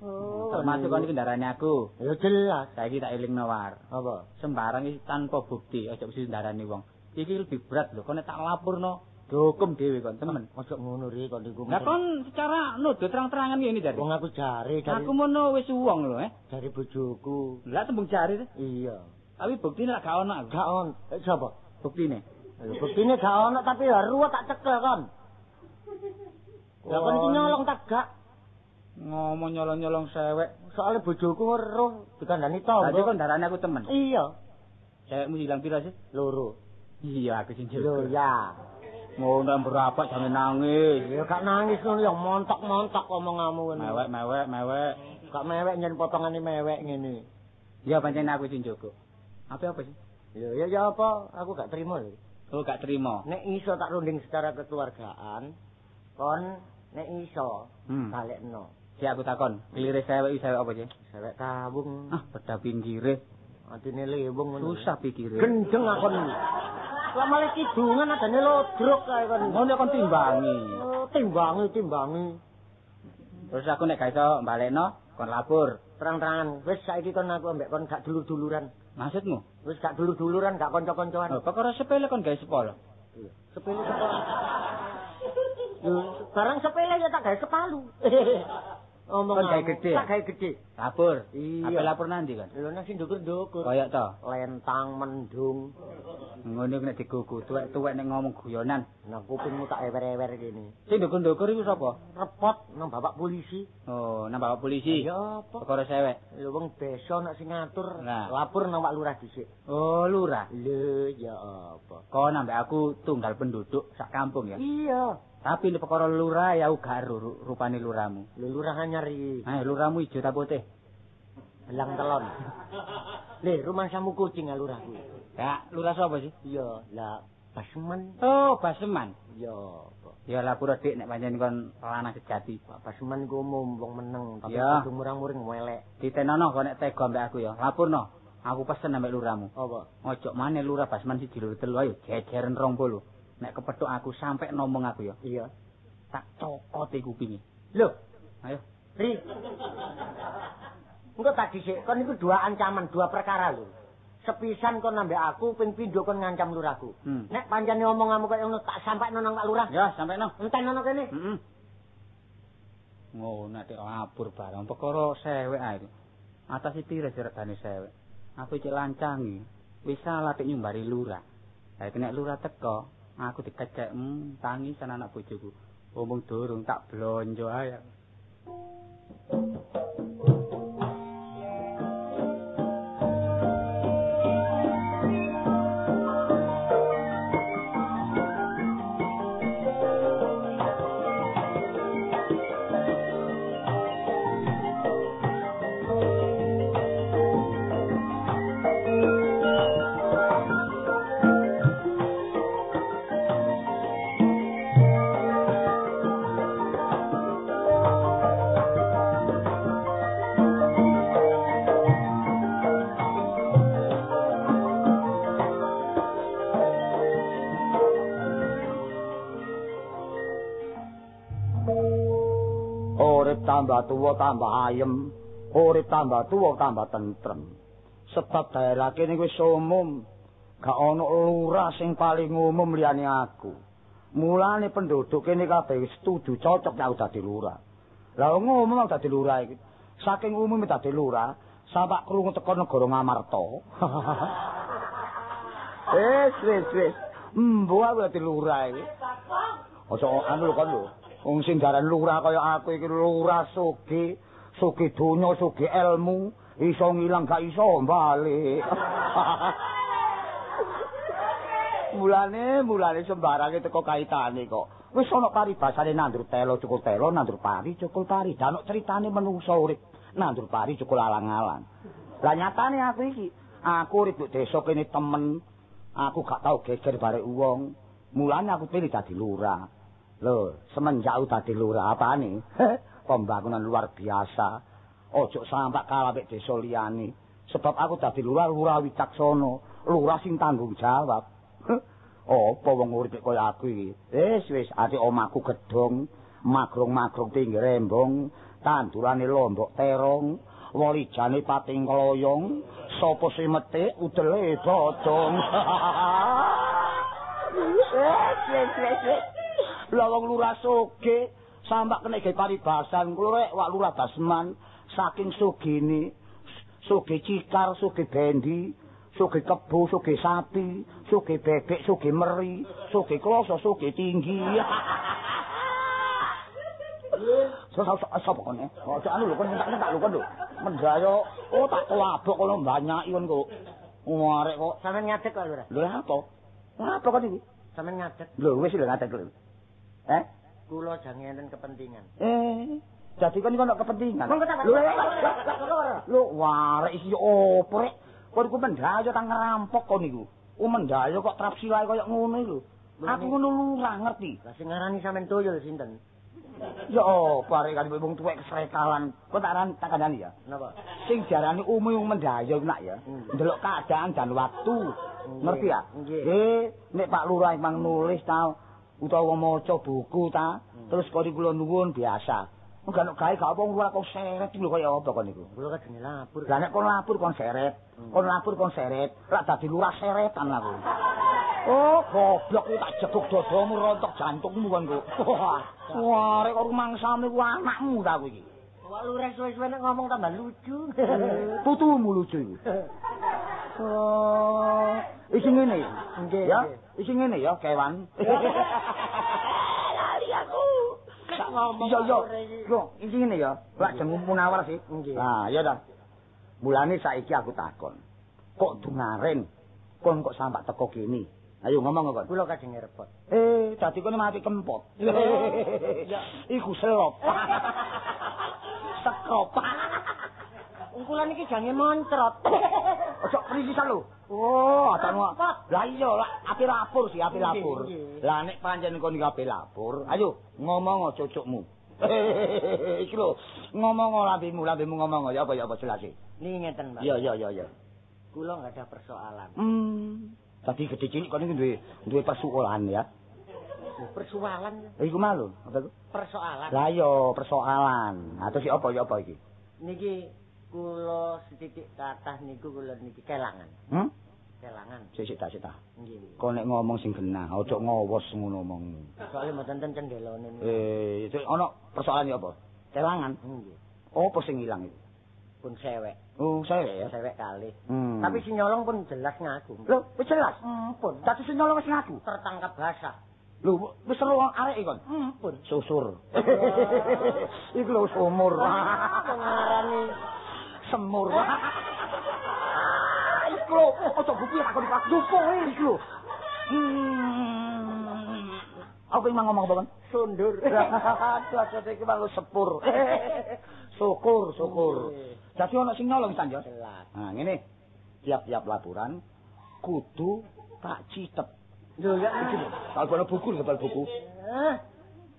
Oh, Termasuk kon iki kendarane aku. Ya jelas. Saiki tak elingno war. Apa? Sembarang iki tanpa bukti aja mesti ndarani wong. Iki lebih berat lho, kon nek tak lapurno dihukum dhewe kon, temen. Ojo ngono ri kon iku. Lah kon secara nuduh terang-terangan ngene jare. wong aku jare dari Aku mono wis wong lho, eh. dari bojoku. Lah tembung jare teh. Iya. Tapi buktine lak gak ono. Gak on. Eh, sapa? Buktine. Buktine gak ono tapi ya ruwet tak cekel kon. Lah kon iki nyolong tak gak. Ngomong nyolong-nyolong sewek. Soale bojoku weruh dikandani tombo. kon darane aku temen. Iya. Sewekmu hilang pira sih? Loro. Iya, aku sing Lho jago. ya. Ngono berapa jangan nangis. Ya gak nangis ngono ya montok-montok omonganmu ngono. Mewek, mewek, mewek. Gak mewek nyen potongane mewek ngene. Ya pancen aku sing jago. Apa apa sih? Ya ya ya apa? Aku gak terima lho. Oh, gak terima. Nek iso tak runding secara kekeluargaan, kon nek iso Hmm. balekno. Si aku takon, kelire sewek iki sewek apa sih? Sewek tabung, Ah, beda pinggire. atine lewung ngono. Susah pikire. Gendeng akon. Lah malah kidungan adane lodrok kae kon. Ngono kon timbangi. Oh, timbangi timbangi. Terus aku nek gak iso balekno, kon lapor. Terang-terangan, wis saiki kon aku ambek kon gak dulur-duluran. Maksudmu? Wis gak dulur-duluran, gak kanca-kancoan. Oh, perkara sepele kon sepolo. Iya. Sepele sepele. Barang sepele ya tak gawe sepalu. Omong Kon gawe gede? Tak gawe gede. Lapor. Iya. Apa lapor nanti kan? Lho nang sing ndukur-ndukur. Kayak to. Lentang mendung. Ngono nek digugu tuwek-tuwek nek ngomong guyonan. Nang kupingmu tak ewer-ewer gini. Sing ndukur-ndukur iku sapa? Repot nang bapak polisi. Oh, nang bapak polisi. Ya apa? Perkara sewek. Lho wong desa nek sing ngatur Nah. lapor nang Pak Lurah dhisik. Oh, lurah. Lho ya apa? Kau nambah aku tunggal penduduk sak kampung ya. Iya. Tapi ini perkara lurah ya ru- rupane lurahmu. Lho lurah nyari Nah, lurahmu ijo ta putih? belang telon. Le, rumah samu kucing lurah kuwi. Ya, lurah sapa sih? Iya, lah Basman. Oh, Baseman. Ya apa? Ya lapor dik nek pancen kon lanang sejati. Pak Basman ku umum wong meneng tapi Iya. kudu murang-muring welek. Ditenono kok nek tega mbek aku ya. Laporno. Aku pesen ambek lurahmu. Apa? Ojo maneh lurah Basman siji loro telu ayo jejeren 20. Nek kepethuk aku sampe ngomong aku ya. Iya. Tak cokot kupinge. Lho, Ayo. Ri. Engko tak dhisik, kon iku dua ancaman, dua perkara lho. Sepisan kon nambah aku, ping pindho kon ngancam lurahku. Hmm. Nek pancene omonganmu kaya ngono tak sampaikno nang Pak Lurah. Ya, sampe no. Enten ono kene. Heeh. Ngono nek abur barang perkara sewek ae. Atas iki regane sewek. Aku cek lancangi. Wis salah nyumbari lurah. Lah nek lurah teko, aku dikecek hmm, tangisan anak bojoku. Omong durung tak blonjo ae. Tambah tuwa tambah ayem, urip tambah tuwa tambah tentrem. Sebab daerah kene wis umum, gak ana lurah sing paling umum liyane aku. Mulane penduduk kene kabeh setuju cocok nek dadi lurah. Lah ngomong dadi lurah iki. Saking umume dadi lurah, sampak krungu teko negara Ngamarta. Wis wis wis. Mbo aku dadi lurah iki. Ojo anu kon lho. Wong sing jaran lurah kaya aku iki lurah sugi, sugi donya, sugi ilmu, iso ngilang gak iso bali. mulane, mulane sembarange teko kaitane kok. Wis ana paribasane nandur telo cukul telo, nandur pari cukul pari. Dan critane menungso urip nandur pari cukul alang-alang. Lah nyatane aku iki, aku urip di desa kene temen. Aku gak tau geger bare wong. Mulane aku pilih dadi lurah. Lho, semenjak dadi lurah apane? Pembangunan luar biasa. Ojo sampak kalah mek desa liyane. Sebab aku dadi lurah lurah wicaksana, lurah sing tanggung jawab. Apa wong urip kaya aku iki? Wis wis ati omahku gedhong, magrong-magrong pinggir rembong, tandurane lombok terong, walijane pating kloyong, sapa sing metik udele dodong. Wis wis wis. Lah wong lurah soge sambak kena ge paribasan kulo rek wak lurah Basman saking sugine suge cikar, suge bendi, suge kebo, suge sapi, suge bebek, suge meri, suge kloso, suge tinggi. So so so apa kene? Oh, anu lho kon tak tak lho kon lho. Mendayo, oh tak kelabok kono banyak kon kok. Warek kok sampean ngadeg kok lho. Lho apa? Apa kon iki? Sampean ngadeg. Lho wis lho ngadeg lho. Eh? Kula jange enten kepentingan. Eh, jadi kan iki ono kepentingan. Lho, lho, warek iki opo rek? Kon iku mendayo tang ngerampok kon niku. Oh mendayo kok trapsi wae koyo ngono lho. Aku ngono lurah ngerti. Lah sing ngarani sampean tuyul sinten? Ya opo arek kan wong tuwek kesrekalan. Kok tak ran tak kandhani ya. Napa? Sing diarani umum wong mendayo nak ya. Ndelok keadaan dan waktu. Ngerti ya? Nggih. Nek Pak Lurah emang nulis ta utawa maca buku ta, terus kok kula nuwun biasa. Enggak nek gawe gak apa ora kok seret lho kaya apa kon niku. Kula kadene lapor. Lah nek kon lapor kon seret, kon lapor kon seret, ra dadi lurah seretan aku. Oh, goblok ku tak jeguk dadamu rontok jantungmu kon kok. Wah, rek kok rumangsane ku anakmu ta kuwi iki. Wah, lurah suwe-suwe nek ngomong tambah lucu. Putumu lucu iki. Oh, iki ngene. Nggih. Ya, iki ngene ya, kewan. Lali aku. Nek ngomong Iya, iya. Yo, iki ngene ya. Lak jeneng munawar sih. Nggih. Nah, ya dah. Mulane saiki aku takon. Kok dungaren? Kon kok sampak teko kene? Ayo ngomong kok. Kula kadang repot. Eh, dadi kene mati kempot. Ya. Iku selop. Sekop. Wong kula niki jange moncrot. Ojo prisisan lho. Oh, atan Lah iya, lah api lapor sih, api lapor. Lah nek pancen kon iki api lapor, ayo ngomong cocokmu. Iki lho, ngomong lambemu, lambemu ngomong ya apa ya apa jelas e. Niki ngeten, Pak. Iya, iya, iya, iya. Kula nggak ada persoalan. Hmm. Tadi gede cilik kon iki duwe duwe persoalan ya. Persoalan, Iku malu, apa iku? persoalan. Lah iya, persoalan. Atau si apa ya apa iki? Niki kula setitik kathah niku kula niki kelangan. Hmm? Kelangan. Sik sik tak sik tak. Nggih. Kok nek ngomong sing genah, aja ngowos ngono omong. Soale mboten ten cendelone. Eh, itu ana persoalan ya apa? Kelangan. Nggih. Apa sing ilang itu? Pun sewek. Oh, saya ya. Sewek kali. Hmm. Tapi si nyolong pun jelas ngaku. lho, wis jelas. Ampun. Dadi sing nyolong wis ngaku. Tertangkap basah. Lho, wis seru arek ikon. Ampun. Susur. Iku lho sumur. Pengarani Semur. Iku lho, ojo buku ya takon Pak. Dupo iku lho. Hmm. Apa yang ngomong apa kan? sundur. Aduh, aduh, iki mang sepur. syukur, syukur. Jadi ana sing nyolong san ya. Jelas. Nah, ngene. Tiap-tiap laporan kudu tak citep. Lho ya Iki lho, bal buku, bal buku.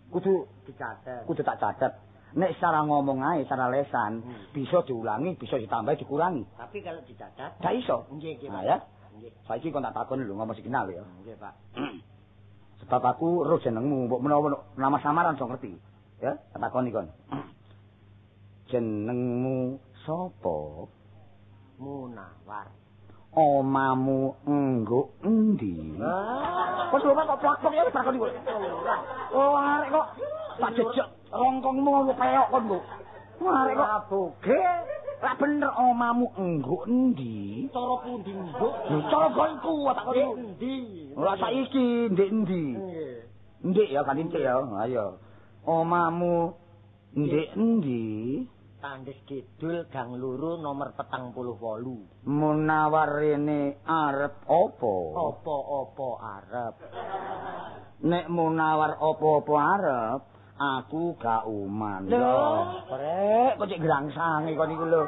Kudu dicatet. kudu tak catet. Nek secara ngomong ae, secara lesan, Hmm. bisa diulangi, bisa ditambah, dikurangi. Tapi kalau dicatat, Gak iso. nggih nggih. Nah ya, Nggih. saiki kon tak takon lho ngomong signal ya. Nggih, Pak. Sebab aku roh jenengmu, mbok menawa nama samaran so ngerti. Ya, tak takoni kon. Jenengmu sapa? Munawar. Omamu enggo endi? Ah, Wes lho kok plak-plak ya takoni kowe. Oh, arek kok tak jejak rongkongmu ngono peok kon kok. Arek kok aboge. Lah bener omamu enggo endi? Cara pundi? Lho coba iku tak kok. Endi? Ora saiki ndek endi? Ndik ya kan ndik ya. Ayo. Omamu ndek endi? Tandis Kidul Gang Luru nomor petang puluh wolu. Munawar rene arep apa? Apa-apa arep. Nek munawar apa-apa arep, aku gak uman. Lho. Ya, Brek, kok cek grangsange kon iku lho.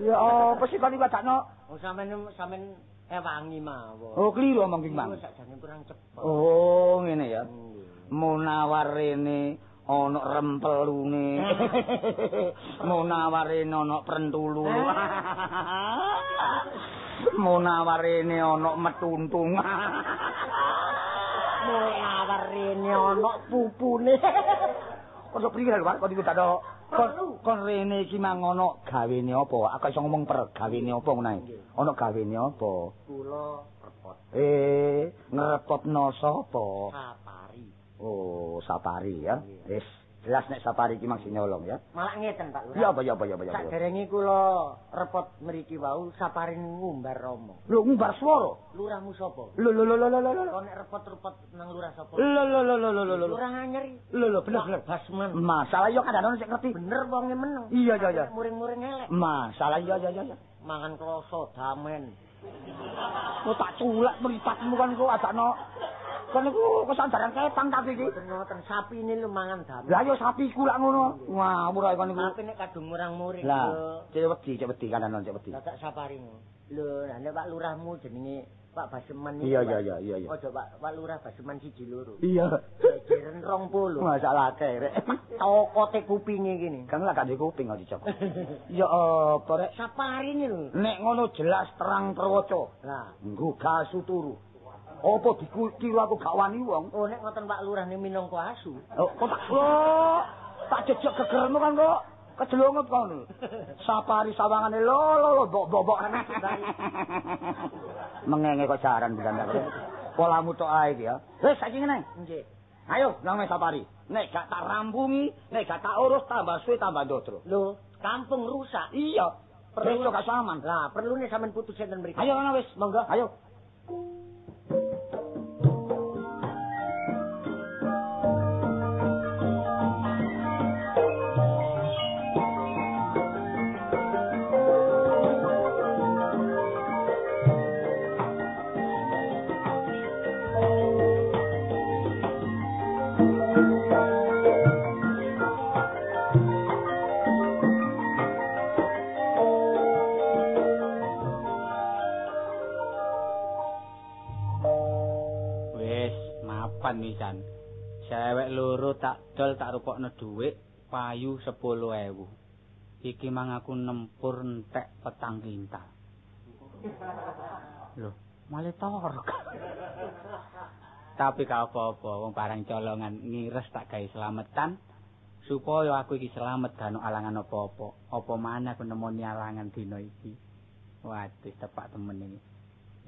Ya apa sih kon iku adakno? Oh sampean sampean ewangi mawon. Oh, keliru omong ki. Iku sakjane kurang cepet. Oh, ngene ya. Nggih. Munawar rene ana rempelune. Munawar rene ana prentulu. Munawar rene ana metuntung. Munawar rene ana pupune. Kok priye lho, Pak? Kok iku tak ada kon kon rene iki mang ana gawene apa? Aku iso ngomong per gawene apa ngono ae. Ana gawene apa? Kula repot Eh, ngrepotno sapa? sapari. Oh, Sapari ya. Wis, jelas nek Sapari iki sing nyolong ya. Malah ngeten Pak Lurah. Ya apa ya apa ya apa ya. apa. Saderenge kula repot mriki wau sapari ngumbar romo. Lho ngumbar swara. Lurahmu sapa? Lho lho lho lho lho lho. Kok nek repot-repot nang lurah sapa? Lho lho lho lho lho lho. Lurah anyar. Lho lho bener bener. Basman. Masalah yo kadang ono sing ngerti. Bener wonge meneng. Iya iya iya. Muring-muring elek. Masalah iya iya iya. Mangan kloso damen. Kok tak culak mripatmu kan kok adakno. Kan iku kesandaran ketang tapi iki. Boten ngoten sapi ini lu mangan damen. Lah yo sapi ku lak ngono. Ae kon iku. Tapi nek kadung murang-muring Lah, lho. cek wedi, cek wedi kan ono cek wedi. Lah tak saparingu. Lho, lah nek Pak Lurahmu jenenge Pak Baseman iki, Iya iya iya iya iya. Ojo Pak Pak Lurah Baseman siji loro. Iya. Jejeran 20. Masalah kerek. Tokote kupinge kene. Kan lah gak kuping kok dicok. Ya apa rek? Saparine lho. Nek ngono jelas terang terwaca. Lah, Nggo gasu turu. Apa dikutiru aku gak wani wong? oh nek ngoten Pak Lurah ne minangka asu. Oh, kok tak oh, tak jejak gegermu kan kok kejelonget kon. Sapari sawangane lo lo lo bok bok. Mengenge kok jaran bilang tak. Polamu tok ae iki ya. Wis saiki ngene. Nggih. Ayo nang sapari. Nek gak tak rampungi, nek gak tak urus tambah suwe tambah ndotro. Lho, kampung rusak. Iya. Perlu gak saman. Lah, perlune sampean putus enten mriki. Ayo ana wis, monggo. Ayo. Mapan nisan. Cewek loro tak dol tak rupokno dhuwit payu 10.000. Iki mang aku nempur entek petang kintal. Loh, malah torok. Tapi gak apa-apa, wong barang colongan ngires tak gawe slametan supaya aku iki selamat gak alangan apa-apa. Apa maneh aku nemoni alangan dina iki. Waduh, tepak temen iki.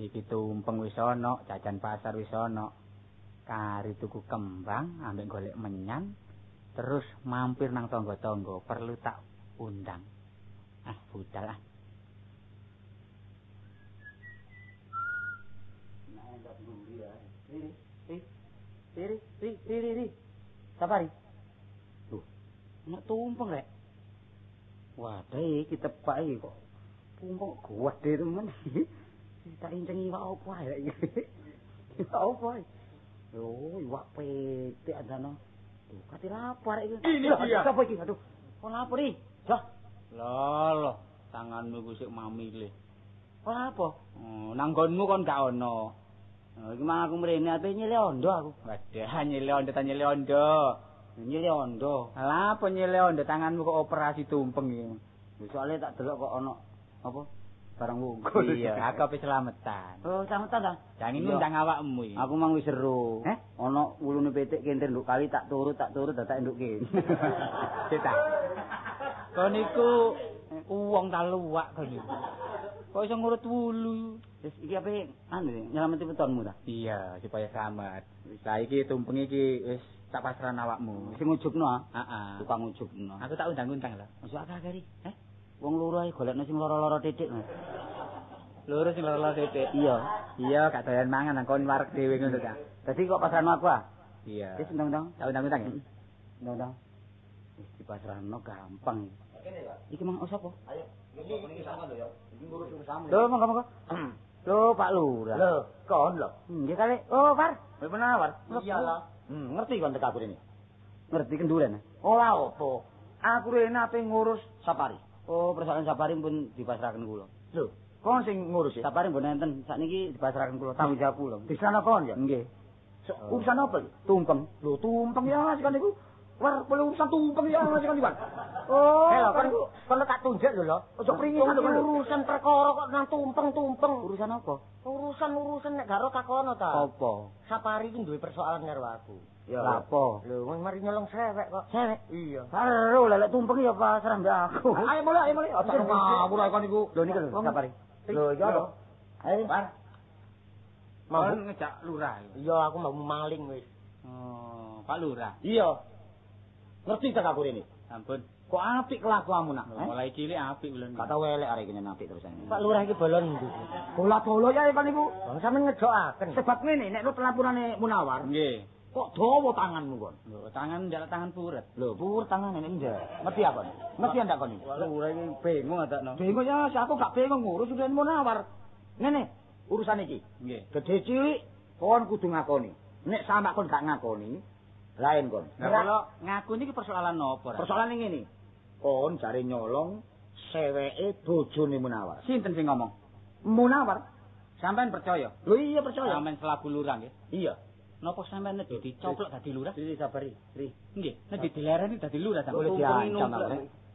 Iki tumpeng wis ana, jajan pasar wis ana. Kari tuku kembang ambek golek menyan. Terus mampir nang tangga-tangga perlu tak undang. Ah, budal ah. Riri, riri, riri, riri. Sapari. Loh, nek tumpeng rek. Wadah iki tepak iki kok. Tumpeng gede temen. Tak inceng iwak apa ae. Iwak apa ae? Yo, iwak petik adana. Tuh, kate lapar iki. Ini Loh, dia. Sapa iki? Aduh. Kok lapar iki? Dah. Lolo, tanganmu ku sik mamile. Kok apa? Oh, nang nggonmu kon gak ono. Oh, iki mang aku mrene ate nyile ondo aku. Wadah, nyele ondo ta nyele ondo. Nyile ondo. Lah apa nyele ondo tanganmu kok operasi tumpeng iki. Soale tak delok kok ono apa? Barang wungkul. Iya, aku pe selamatan. Oh, sampetan ta? Jangan ngundang awakmu iki. Aku mang wis seru. Eh? Ana wulune petik kentir nduk kali tak turut tak turut dadak nduk kene. Cita. Kon iku uwong ta luwak kon iku. Kok iso ngurut wulu? Wis iki ape anu nyelameti wetonmu ta? Iya, supaya selamat. Lah iki tumpeng iki wis tak pasrah awakmu. Sing ujubno ah. Heeh. Tukang ujubno. Aku tak undang-undang lho. Masuk akeh kari. Eh? Wong loro ae golekno sing loro-loro titik. Mas. Loro sing loro titik. Iya. Iya, gak doyan mangan nang kon wareg dhewe ngono ta. Dadi kok pasrahno aku ah? Iya. Wis ndang-ndang. Tak undang-undang ya. Ndang-ndang. Wis dipasrahno gampang. Iki mang oh sapa? Lho, monggo-monggo. Lho, Pak Lurah. Lho, kon lho. Nggih kali. Oh, Par. Kowe penawar? Iyalah. Hmm, ngerti kon tek aku rene. Ngerti kenduren. Ora apa. Aku rene ape ngurus safari. Oh, persoalan safari pun dipasrahkan kula. Lho, kon sing ngurus ya. Safari mboten enten, sakniki dipasrahkan kula tanggung jawab kula. Di sana kon ya. Nggih. So, urusan apa? Tumpeng. Lho, tumpeng ya kan niku. War perlu urusan tumpeng ya kan niku. Oh, Helo, kan kon niku. kon tak tunjuk lho lho. Ojo pringin lho, kan. urusan perkara kok nang tumpeng-tumpeng. Urusan apa? Urusan-urusan nek garo takono ta. Apa? Sapari iki duwe persoalan karo aku. Ya. Apa? Lho, wong mari nyolong sewek kok. Cewek. Iya. Karo lelek tumpeng ya pasrah mbek aku. Ayo mulai, ayo mulai. Ojo ngawur ae kon niku. Lho niku lho, safari. Lho, iya lho. Ayo. Bar. Mau ngejak lurah. ya? iya aku mau maling wis. Oh, Pak Lurah. Iya. Ngerti tak aku rene. Ampun. Kok apik kelakuanmu nak? Lho, Mulai cilik apik ulun. Gak tau elek arek iki apik terus ini. Pak Lurah iki bolon ndi? Bola-bola ya kan niku. Bang sampean ngejokaken. Sebab ngene nek lu pelapurane Munawar, Nggih. kok dawa tanganmu kon? Lho, tangan njaluk tangan puret. Lho, pur tangan ini ndak. Ngerti apa? Ngerti ndak kon iki? Lurah iki bingung adakno. Bingung ya, si aku gak bingung ngurus udah Munawar. Ngene, urusan iki. Nggih. Gede cilik kon kudu ngakoni. Nek sama kon gak ngakoni, lain kon. Lah kalau ngaku niki persoalan apa? Ra? Persoalan ini ngene. Kon jare nyolong seweke bojone Munawar. Sinten sing ngomong? Munawar? Sampean percaya? Lho iya percaya. Sampean selaku lurah nggih. Iya. Napa sampean nek dicoplok dadi lurah? Sri sabari. Sri. Nggih, nek dilereni dadi lurah sampean. Boleh Tumpeng diancam.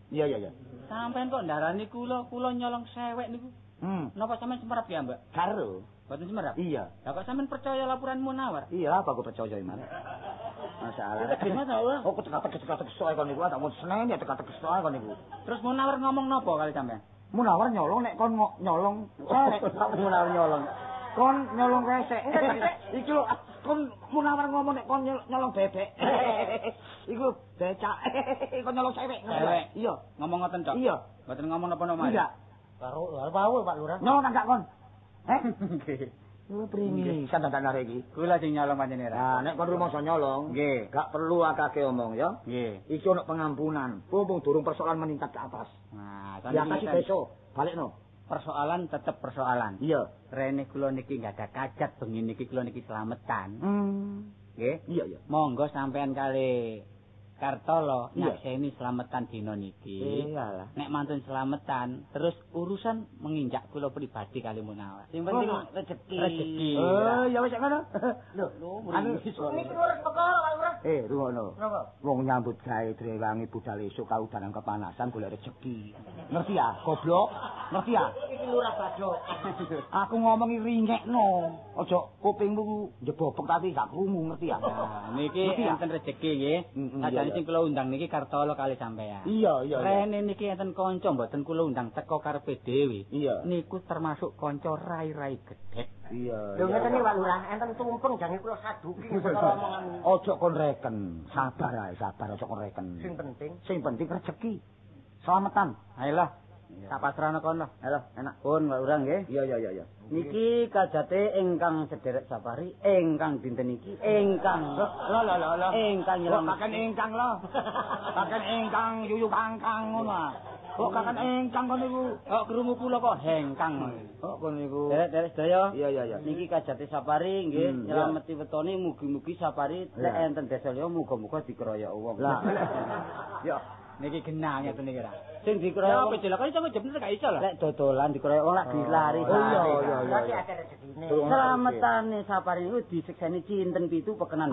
Iya iya iya. Sampean kok ndarani kula, kula nyolong sewek niku. Hmm. Napa sampean semerap ya, Mbak? Karo. Boten semerap? Iya. Lah kok sampean percaya laporan Munawar? Iya, apa aku percaya iman? Masalah. Gimana ta, Wak? Oh, teka-teka teka-teka soal kon niku, tak mau seneng ya teka-teka soal kon niku. Terus Munawar ngomong napa kali sampean? Munawar nyolong nek kon nyolong sewek. Munawar nyolong. Kon nyolong resek. Iki lho kon Munawar ngomong nek kon nyol- nyolong bebek. Iku becak. kon nyolong sewek. Sewek. Iya. Ngomong ngoten tok. Iya. Boten ngomong napa-napa. Iya. Karo apa Pak Lurah? Nyolong kan gak kon? Eh? Lu pringi kan tak nare iki. Kula sing nyolong panjenengan. Nah, nek kon rumangsa nyolong, Nggih. gak perlu akake omong ya. Nggih. Iki ono pengampunan. Mumpung durung persoalan meningkat ke atas. Nah, Ya kan kasih iki kan besok. Balikno. persoalan tetep persoalan. Iya. Rene kula niki nggak ada kajat bengi niki kula niki slametan. Hmm. Nggih. Iya, iya. Monggo sampean kali Kartolo Iya. nyakseni slametan dina niki. Iyalah. Nek mantun slametan, terus urusan menginjak kula pribadi kali Munawar. Sing penting Oh, rezeki. rezeki. Eh, ya wis ngono. Lho, lho, Anu, Iki urus perkara Pak Lurah. Eh, rungono. Napa? Wong nyambut gawe drewangi budal esuk kaudanan kepanasan golek rezeki. Ngerti ya, goblok? Ngerti ya? Iki Lurah Badok. Aku ngomongi ringekno. Aja kupingmu njebobok tapi gak krungu, ngerti ya? Nah, niki Ngerti ya? enten rezeki nggih. Kadang sing kula undang niki Kartolo kali sampean. Iya, iya. iya. Rene niki enten kanca mboten kula undang teko karepe dhewe. Iya. Niku termasuk kanca rai-rai gedhek. Iya. Lho ngeten iki Pak Lurah, enten tumpeng jange kula saduki perkara omongan Ojo kon reken, sabar ae, sabar ojo kon reken. sing penting. Sing penting rezeki. Slametan. Ayolah. Tak pasrahno kon lah. Halo, enak pun Pak Urang nggih. Iya iya iya. Niki kajate ingkang sederek safari, ingkang dinten iki, ingkang lah lah lah. ingkang Kok nyelam. kaken ingkang lah. Kaken ingkang yuyu kangkang ngono. Kok kaken ingkang kon niku. Kok krungu kula kok hengkang. Kok kon niku. Derek-derek sedaya. Iya iya iya. Niki kajate safari nggih, Hmm, nyelameti wetone mugi-mugi safari Iya. enten desa liya muga-muga dikeroyok wong. Lah. ya, Niki genah ngeten iki ra. Sing Ya dikeroyok apa kok iso ngejebne gak iso lah. lek dodolan dikeroyok wong lak dilari. Oh, iya, iya, iya. Lagi akeh rezekine. Selametane safari niku disekseni cinten pitu pekenan.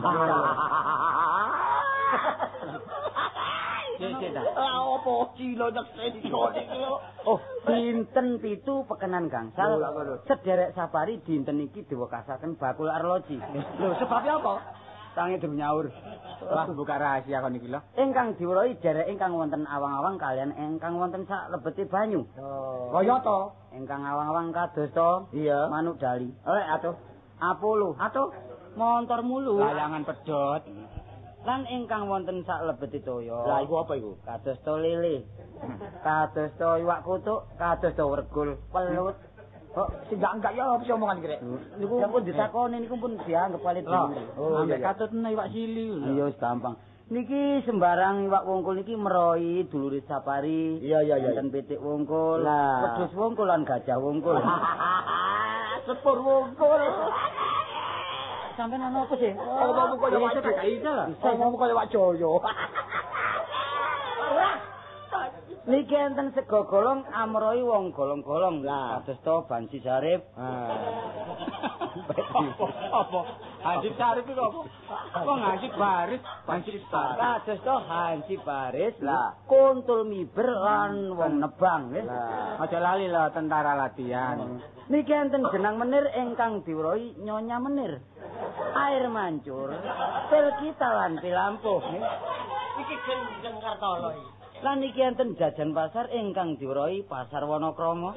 Ah opo cilo nyekseni kok iki. Oh, dinten pitu pekenan gangsal. Sederek safari dinten iki diwekasaken bakul arloji. Lho sebabnya apa? Tangi durung nyaur. Wah buka rahasia kon iki lho. Ingkang diwerohi derek ingkang wonten awang-awang kalian ingkang wonten sak lebeti banyu. Kaya to. Ingkang awang-awang kados to Iya. manuk dali. Oleh atuh. Apolo. Atuh. Montor mulu. Layangan pedot. Lan ingkang wonten sak lebeti toya. Lah iku apa iku? kados to lele. Kados to iwak kutuk, kados to wergul, pelut. Kok sing enggak enggak ya apa sih omongan iki rek? Niku pun ditakoni niku pun dianggap kali Lah, dulu. oh, Ambek iya, iya. katut iwak sili. Iya wis gampang. Niki sembarang iwak wungkul niki meroi dulure safari. Iya, iya, iya. Enten pitik wungkul, Lah. wedhus wungkul lan gajah wungkul. Sepur wungkul. Sampai ana apa sih? Omongmu kaya wak Iso gak iso lah. Omongmu kaya wak joyo. Niki enten sego golong amroi wong golong-golong. Lah. Kados to bansi sarip. Apa? Hansip Sarif iku apa? Kok ngasih baris Hansip Sarif. Kados to hansi baris. Lah. Kuntul miber lan wong nebang. nggih. Lah. Aja lali lah tentara latihan. Niki enten jenang menir ingkang diwerohi Nyonya Menir. Air mancur, pil kita lan pilampuh. nggih. Iki jeneng Kartolo iki. Lan iki enten jajan pasar ingkang diwerohi Pasar Wonokrama.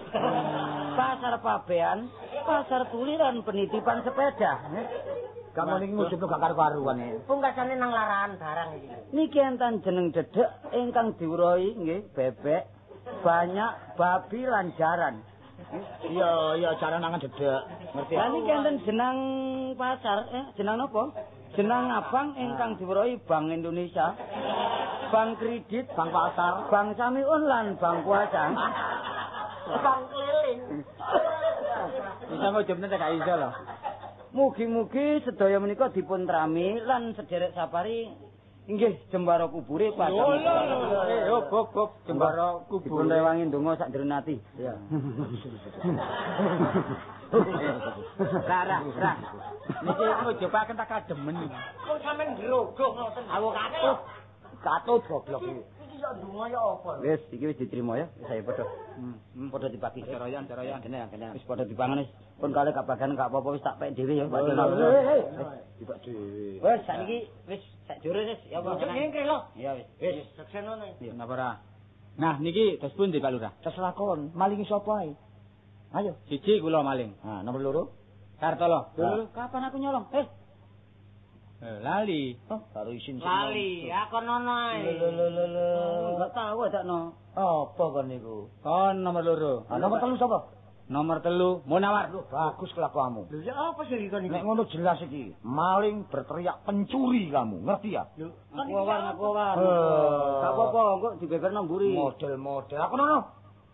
pasar Pabean, Pasar Tuli lan penitipan sepeda. Kamu niki ngujubno gak karo-karuan iki. Pungkasane nang larahan barang iki. Niki enten jeneng dedek ingkang diwerohi nggih bebek, banyak babi lan jaran. Iya, iya jaran nangan dedek. Ngerti? Lah niki enten jenang pasar, eh jenang napa? Jenang abang ingkang diwerohi Bank Indonesia. Bank kredit, Bang pasar. Bank Samiun lan Bank Kuasa. Bang keliling. Bisa ngojobne tak gak iso lah. Mugi-mugi sedaya menika dipun trami lan sederek safari inggih jembara kubure. Eh, hop hop hop jembara Dipun kubur. rewangi ndonga sak drenati. Iya. Lah lah lah. Niki ngojobaken tak kademen. Kok sampean grogoh ngoten. Aku katut. Katut goblok iki. Iki yo ndonga yo apa? Wis iki wis diterima ya, saya padha. Hmm. Padha dibagi. Ceroyan ceroyan. Kene kene wis padha dipangan wis. Pun kali kabagan gak apa-apa wis tak pek dhewe ya, Pak hei, hei. Tiba dhewe. Wis saiki wis sak jure wis ya apa. Ojo ngengke lho. Ya wis. Wis, seksenono. Napa ora? Nah niki tes pundi Pak Lurah? Terserah kon, malingi sapa ae. Ayo. Siji kula maling. Nah, nomor loro. Kartolo. Lho, kapan aku nyolong? Eh, lali. Oh, karo isin Lali, aku nono ae. Lho lho lho lho. enggak tahu adakno. Apa kon niku? Kon nomor loro. Ah, nomor telu sapa? Nomor telu Munawar. Lho, bagus kelakuanmu. Lho ya apa sih iki Nek ngono jelas iki, maling berteriak pencuri kamu, ngerti ya? Lho, Aku wawan, aku wawan. Eh. Gak apa-apa, kok dibeberno mburi. Model-model. Aku nono.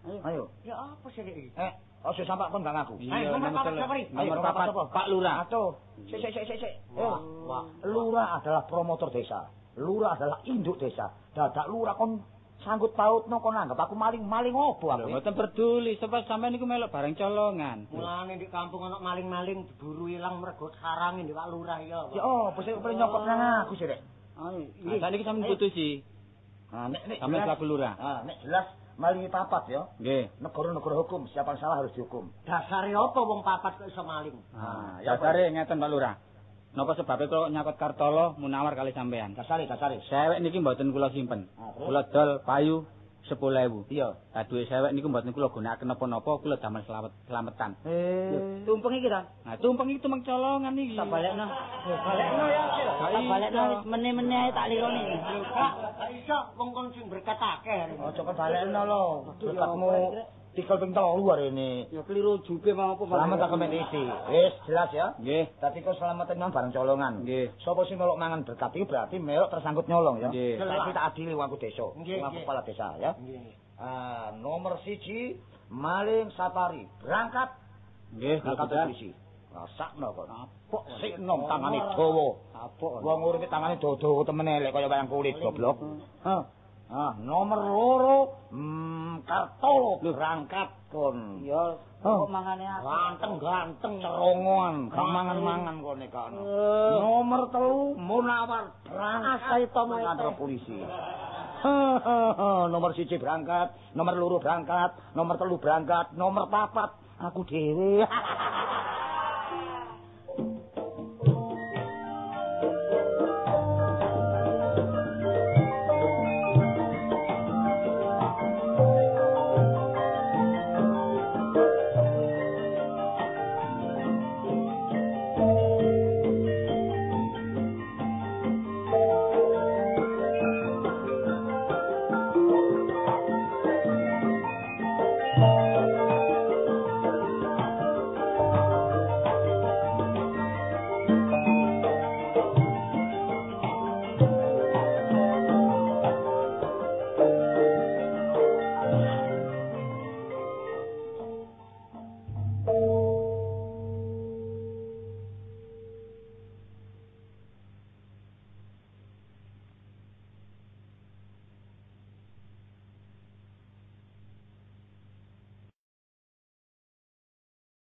Ayo. Ayo. Ya apa sih iki? Eh, ojo sampai kon gak ngaku. Ayo, nomor papat siapa, Nomor papat? Pak Lurah. Atuh. Sik sik sik sik sik. Wah, Eh, wah. Lurah adalah promotor desa. Lurah adalah induk desa. Dadak lurah kon sanggut pautno kon anggap aku maling-maling opo Lho, aku. mboten peduli sebab sampean niku melok bareng colongan. Mulane di kampung ana maling-maling diburu ilang mergo sarang di Pak Lurah ya. Ya oh, bisa pengen nyokot nang aku sih, Rek. Saat ini sampean putusi. Nah, nek nek Sampean jelas- selaku lurah. Ah, nek jelas malingi papat ya. Nggih. Negara-negara hukum, siapa yang salah harus dihukum. Dasare apa wong papat kok iso maling? Ah, Ya dasare ngeten Pak Lurah. Napa sebabnya kok nyakot Kartolo Munawar kali sampean? Kasari, kasari. Sewek niki mboten kula simpen. Ah? Kula dol payu 10.000. Iya. Lah duwe sewek niku mboten kula gunakaken napa-napa, kula damel selamat selametan. Eh, Tumpeng iki ta? Nah, tumpeng iki tumeng colongan iki. Tak balekno. Balekno ya. Tak balekno wis meneh-meneh ae tak lirone. Kak, gak iso wong kon sing berkat akeh. aja kebalekno lho. Berkatmu tikel ping telu arene. Ya keliru juga mau apa Selamat tak kompetisi. Wis jelas ya. Nggih. Dadi kok selamatin nang bareng colongan. Nggih. Sapa sing melok mangan berkat iki berarti melok tersangkut nyolong ya. Saiki tak adili wong aku desa. Nggih, Wong aku nggih. kepala desa ya. Ah, nomor siji maling safari berangkat Nggih, berangkat polisi. Rasakno kok. Apok sik nom tangane dawa. Apok. Wong urip tangane dawa temen elek kaya wayang kulit goblok. Hah. Ah, nomor loro hmm, kartolo berangkat kon. Ya, kok mangane aku. Ganteng-ganteng cerongoan, gak mangan-mangan kone kan. Nomor telu Munawar berangkat Asal tomo kantor polisi. nomor siji berangkat, nomor loro berangkat, nomor telu berangkat, nomor papat aku dhewe.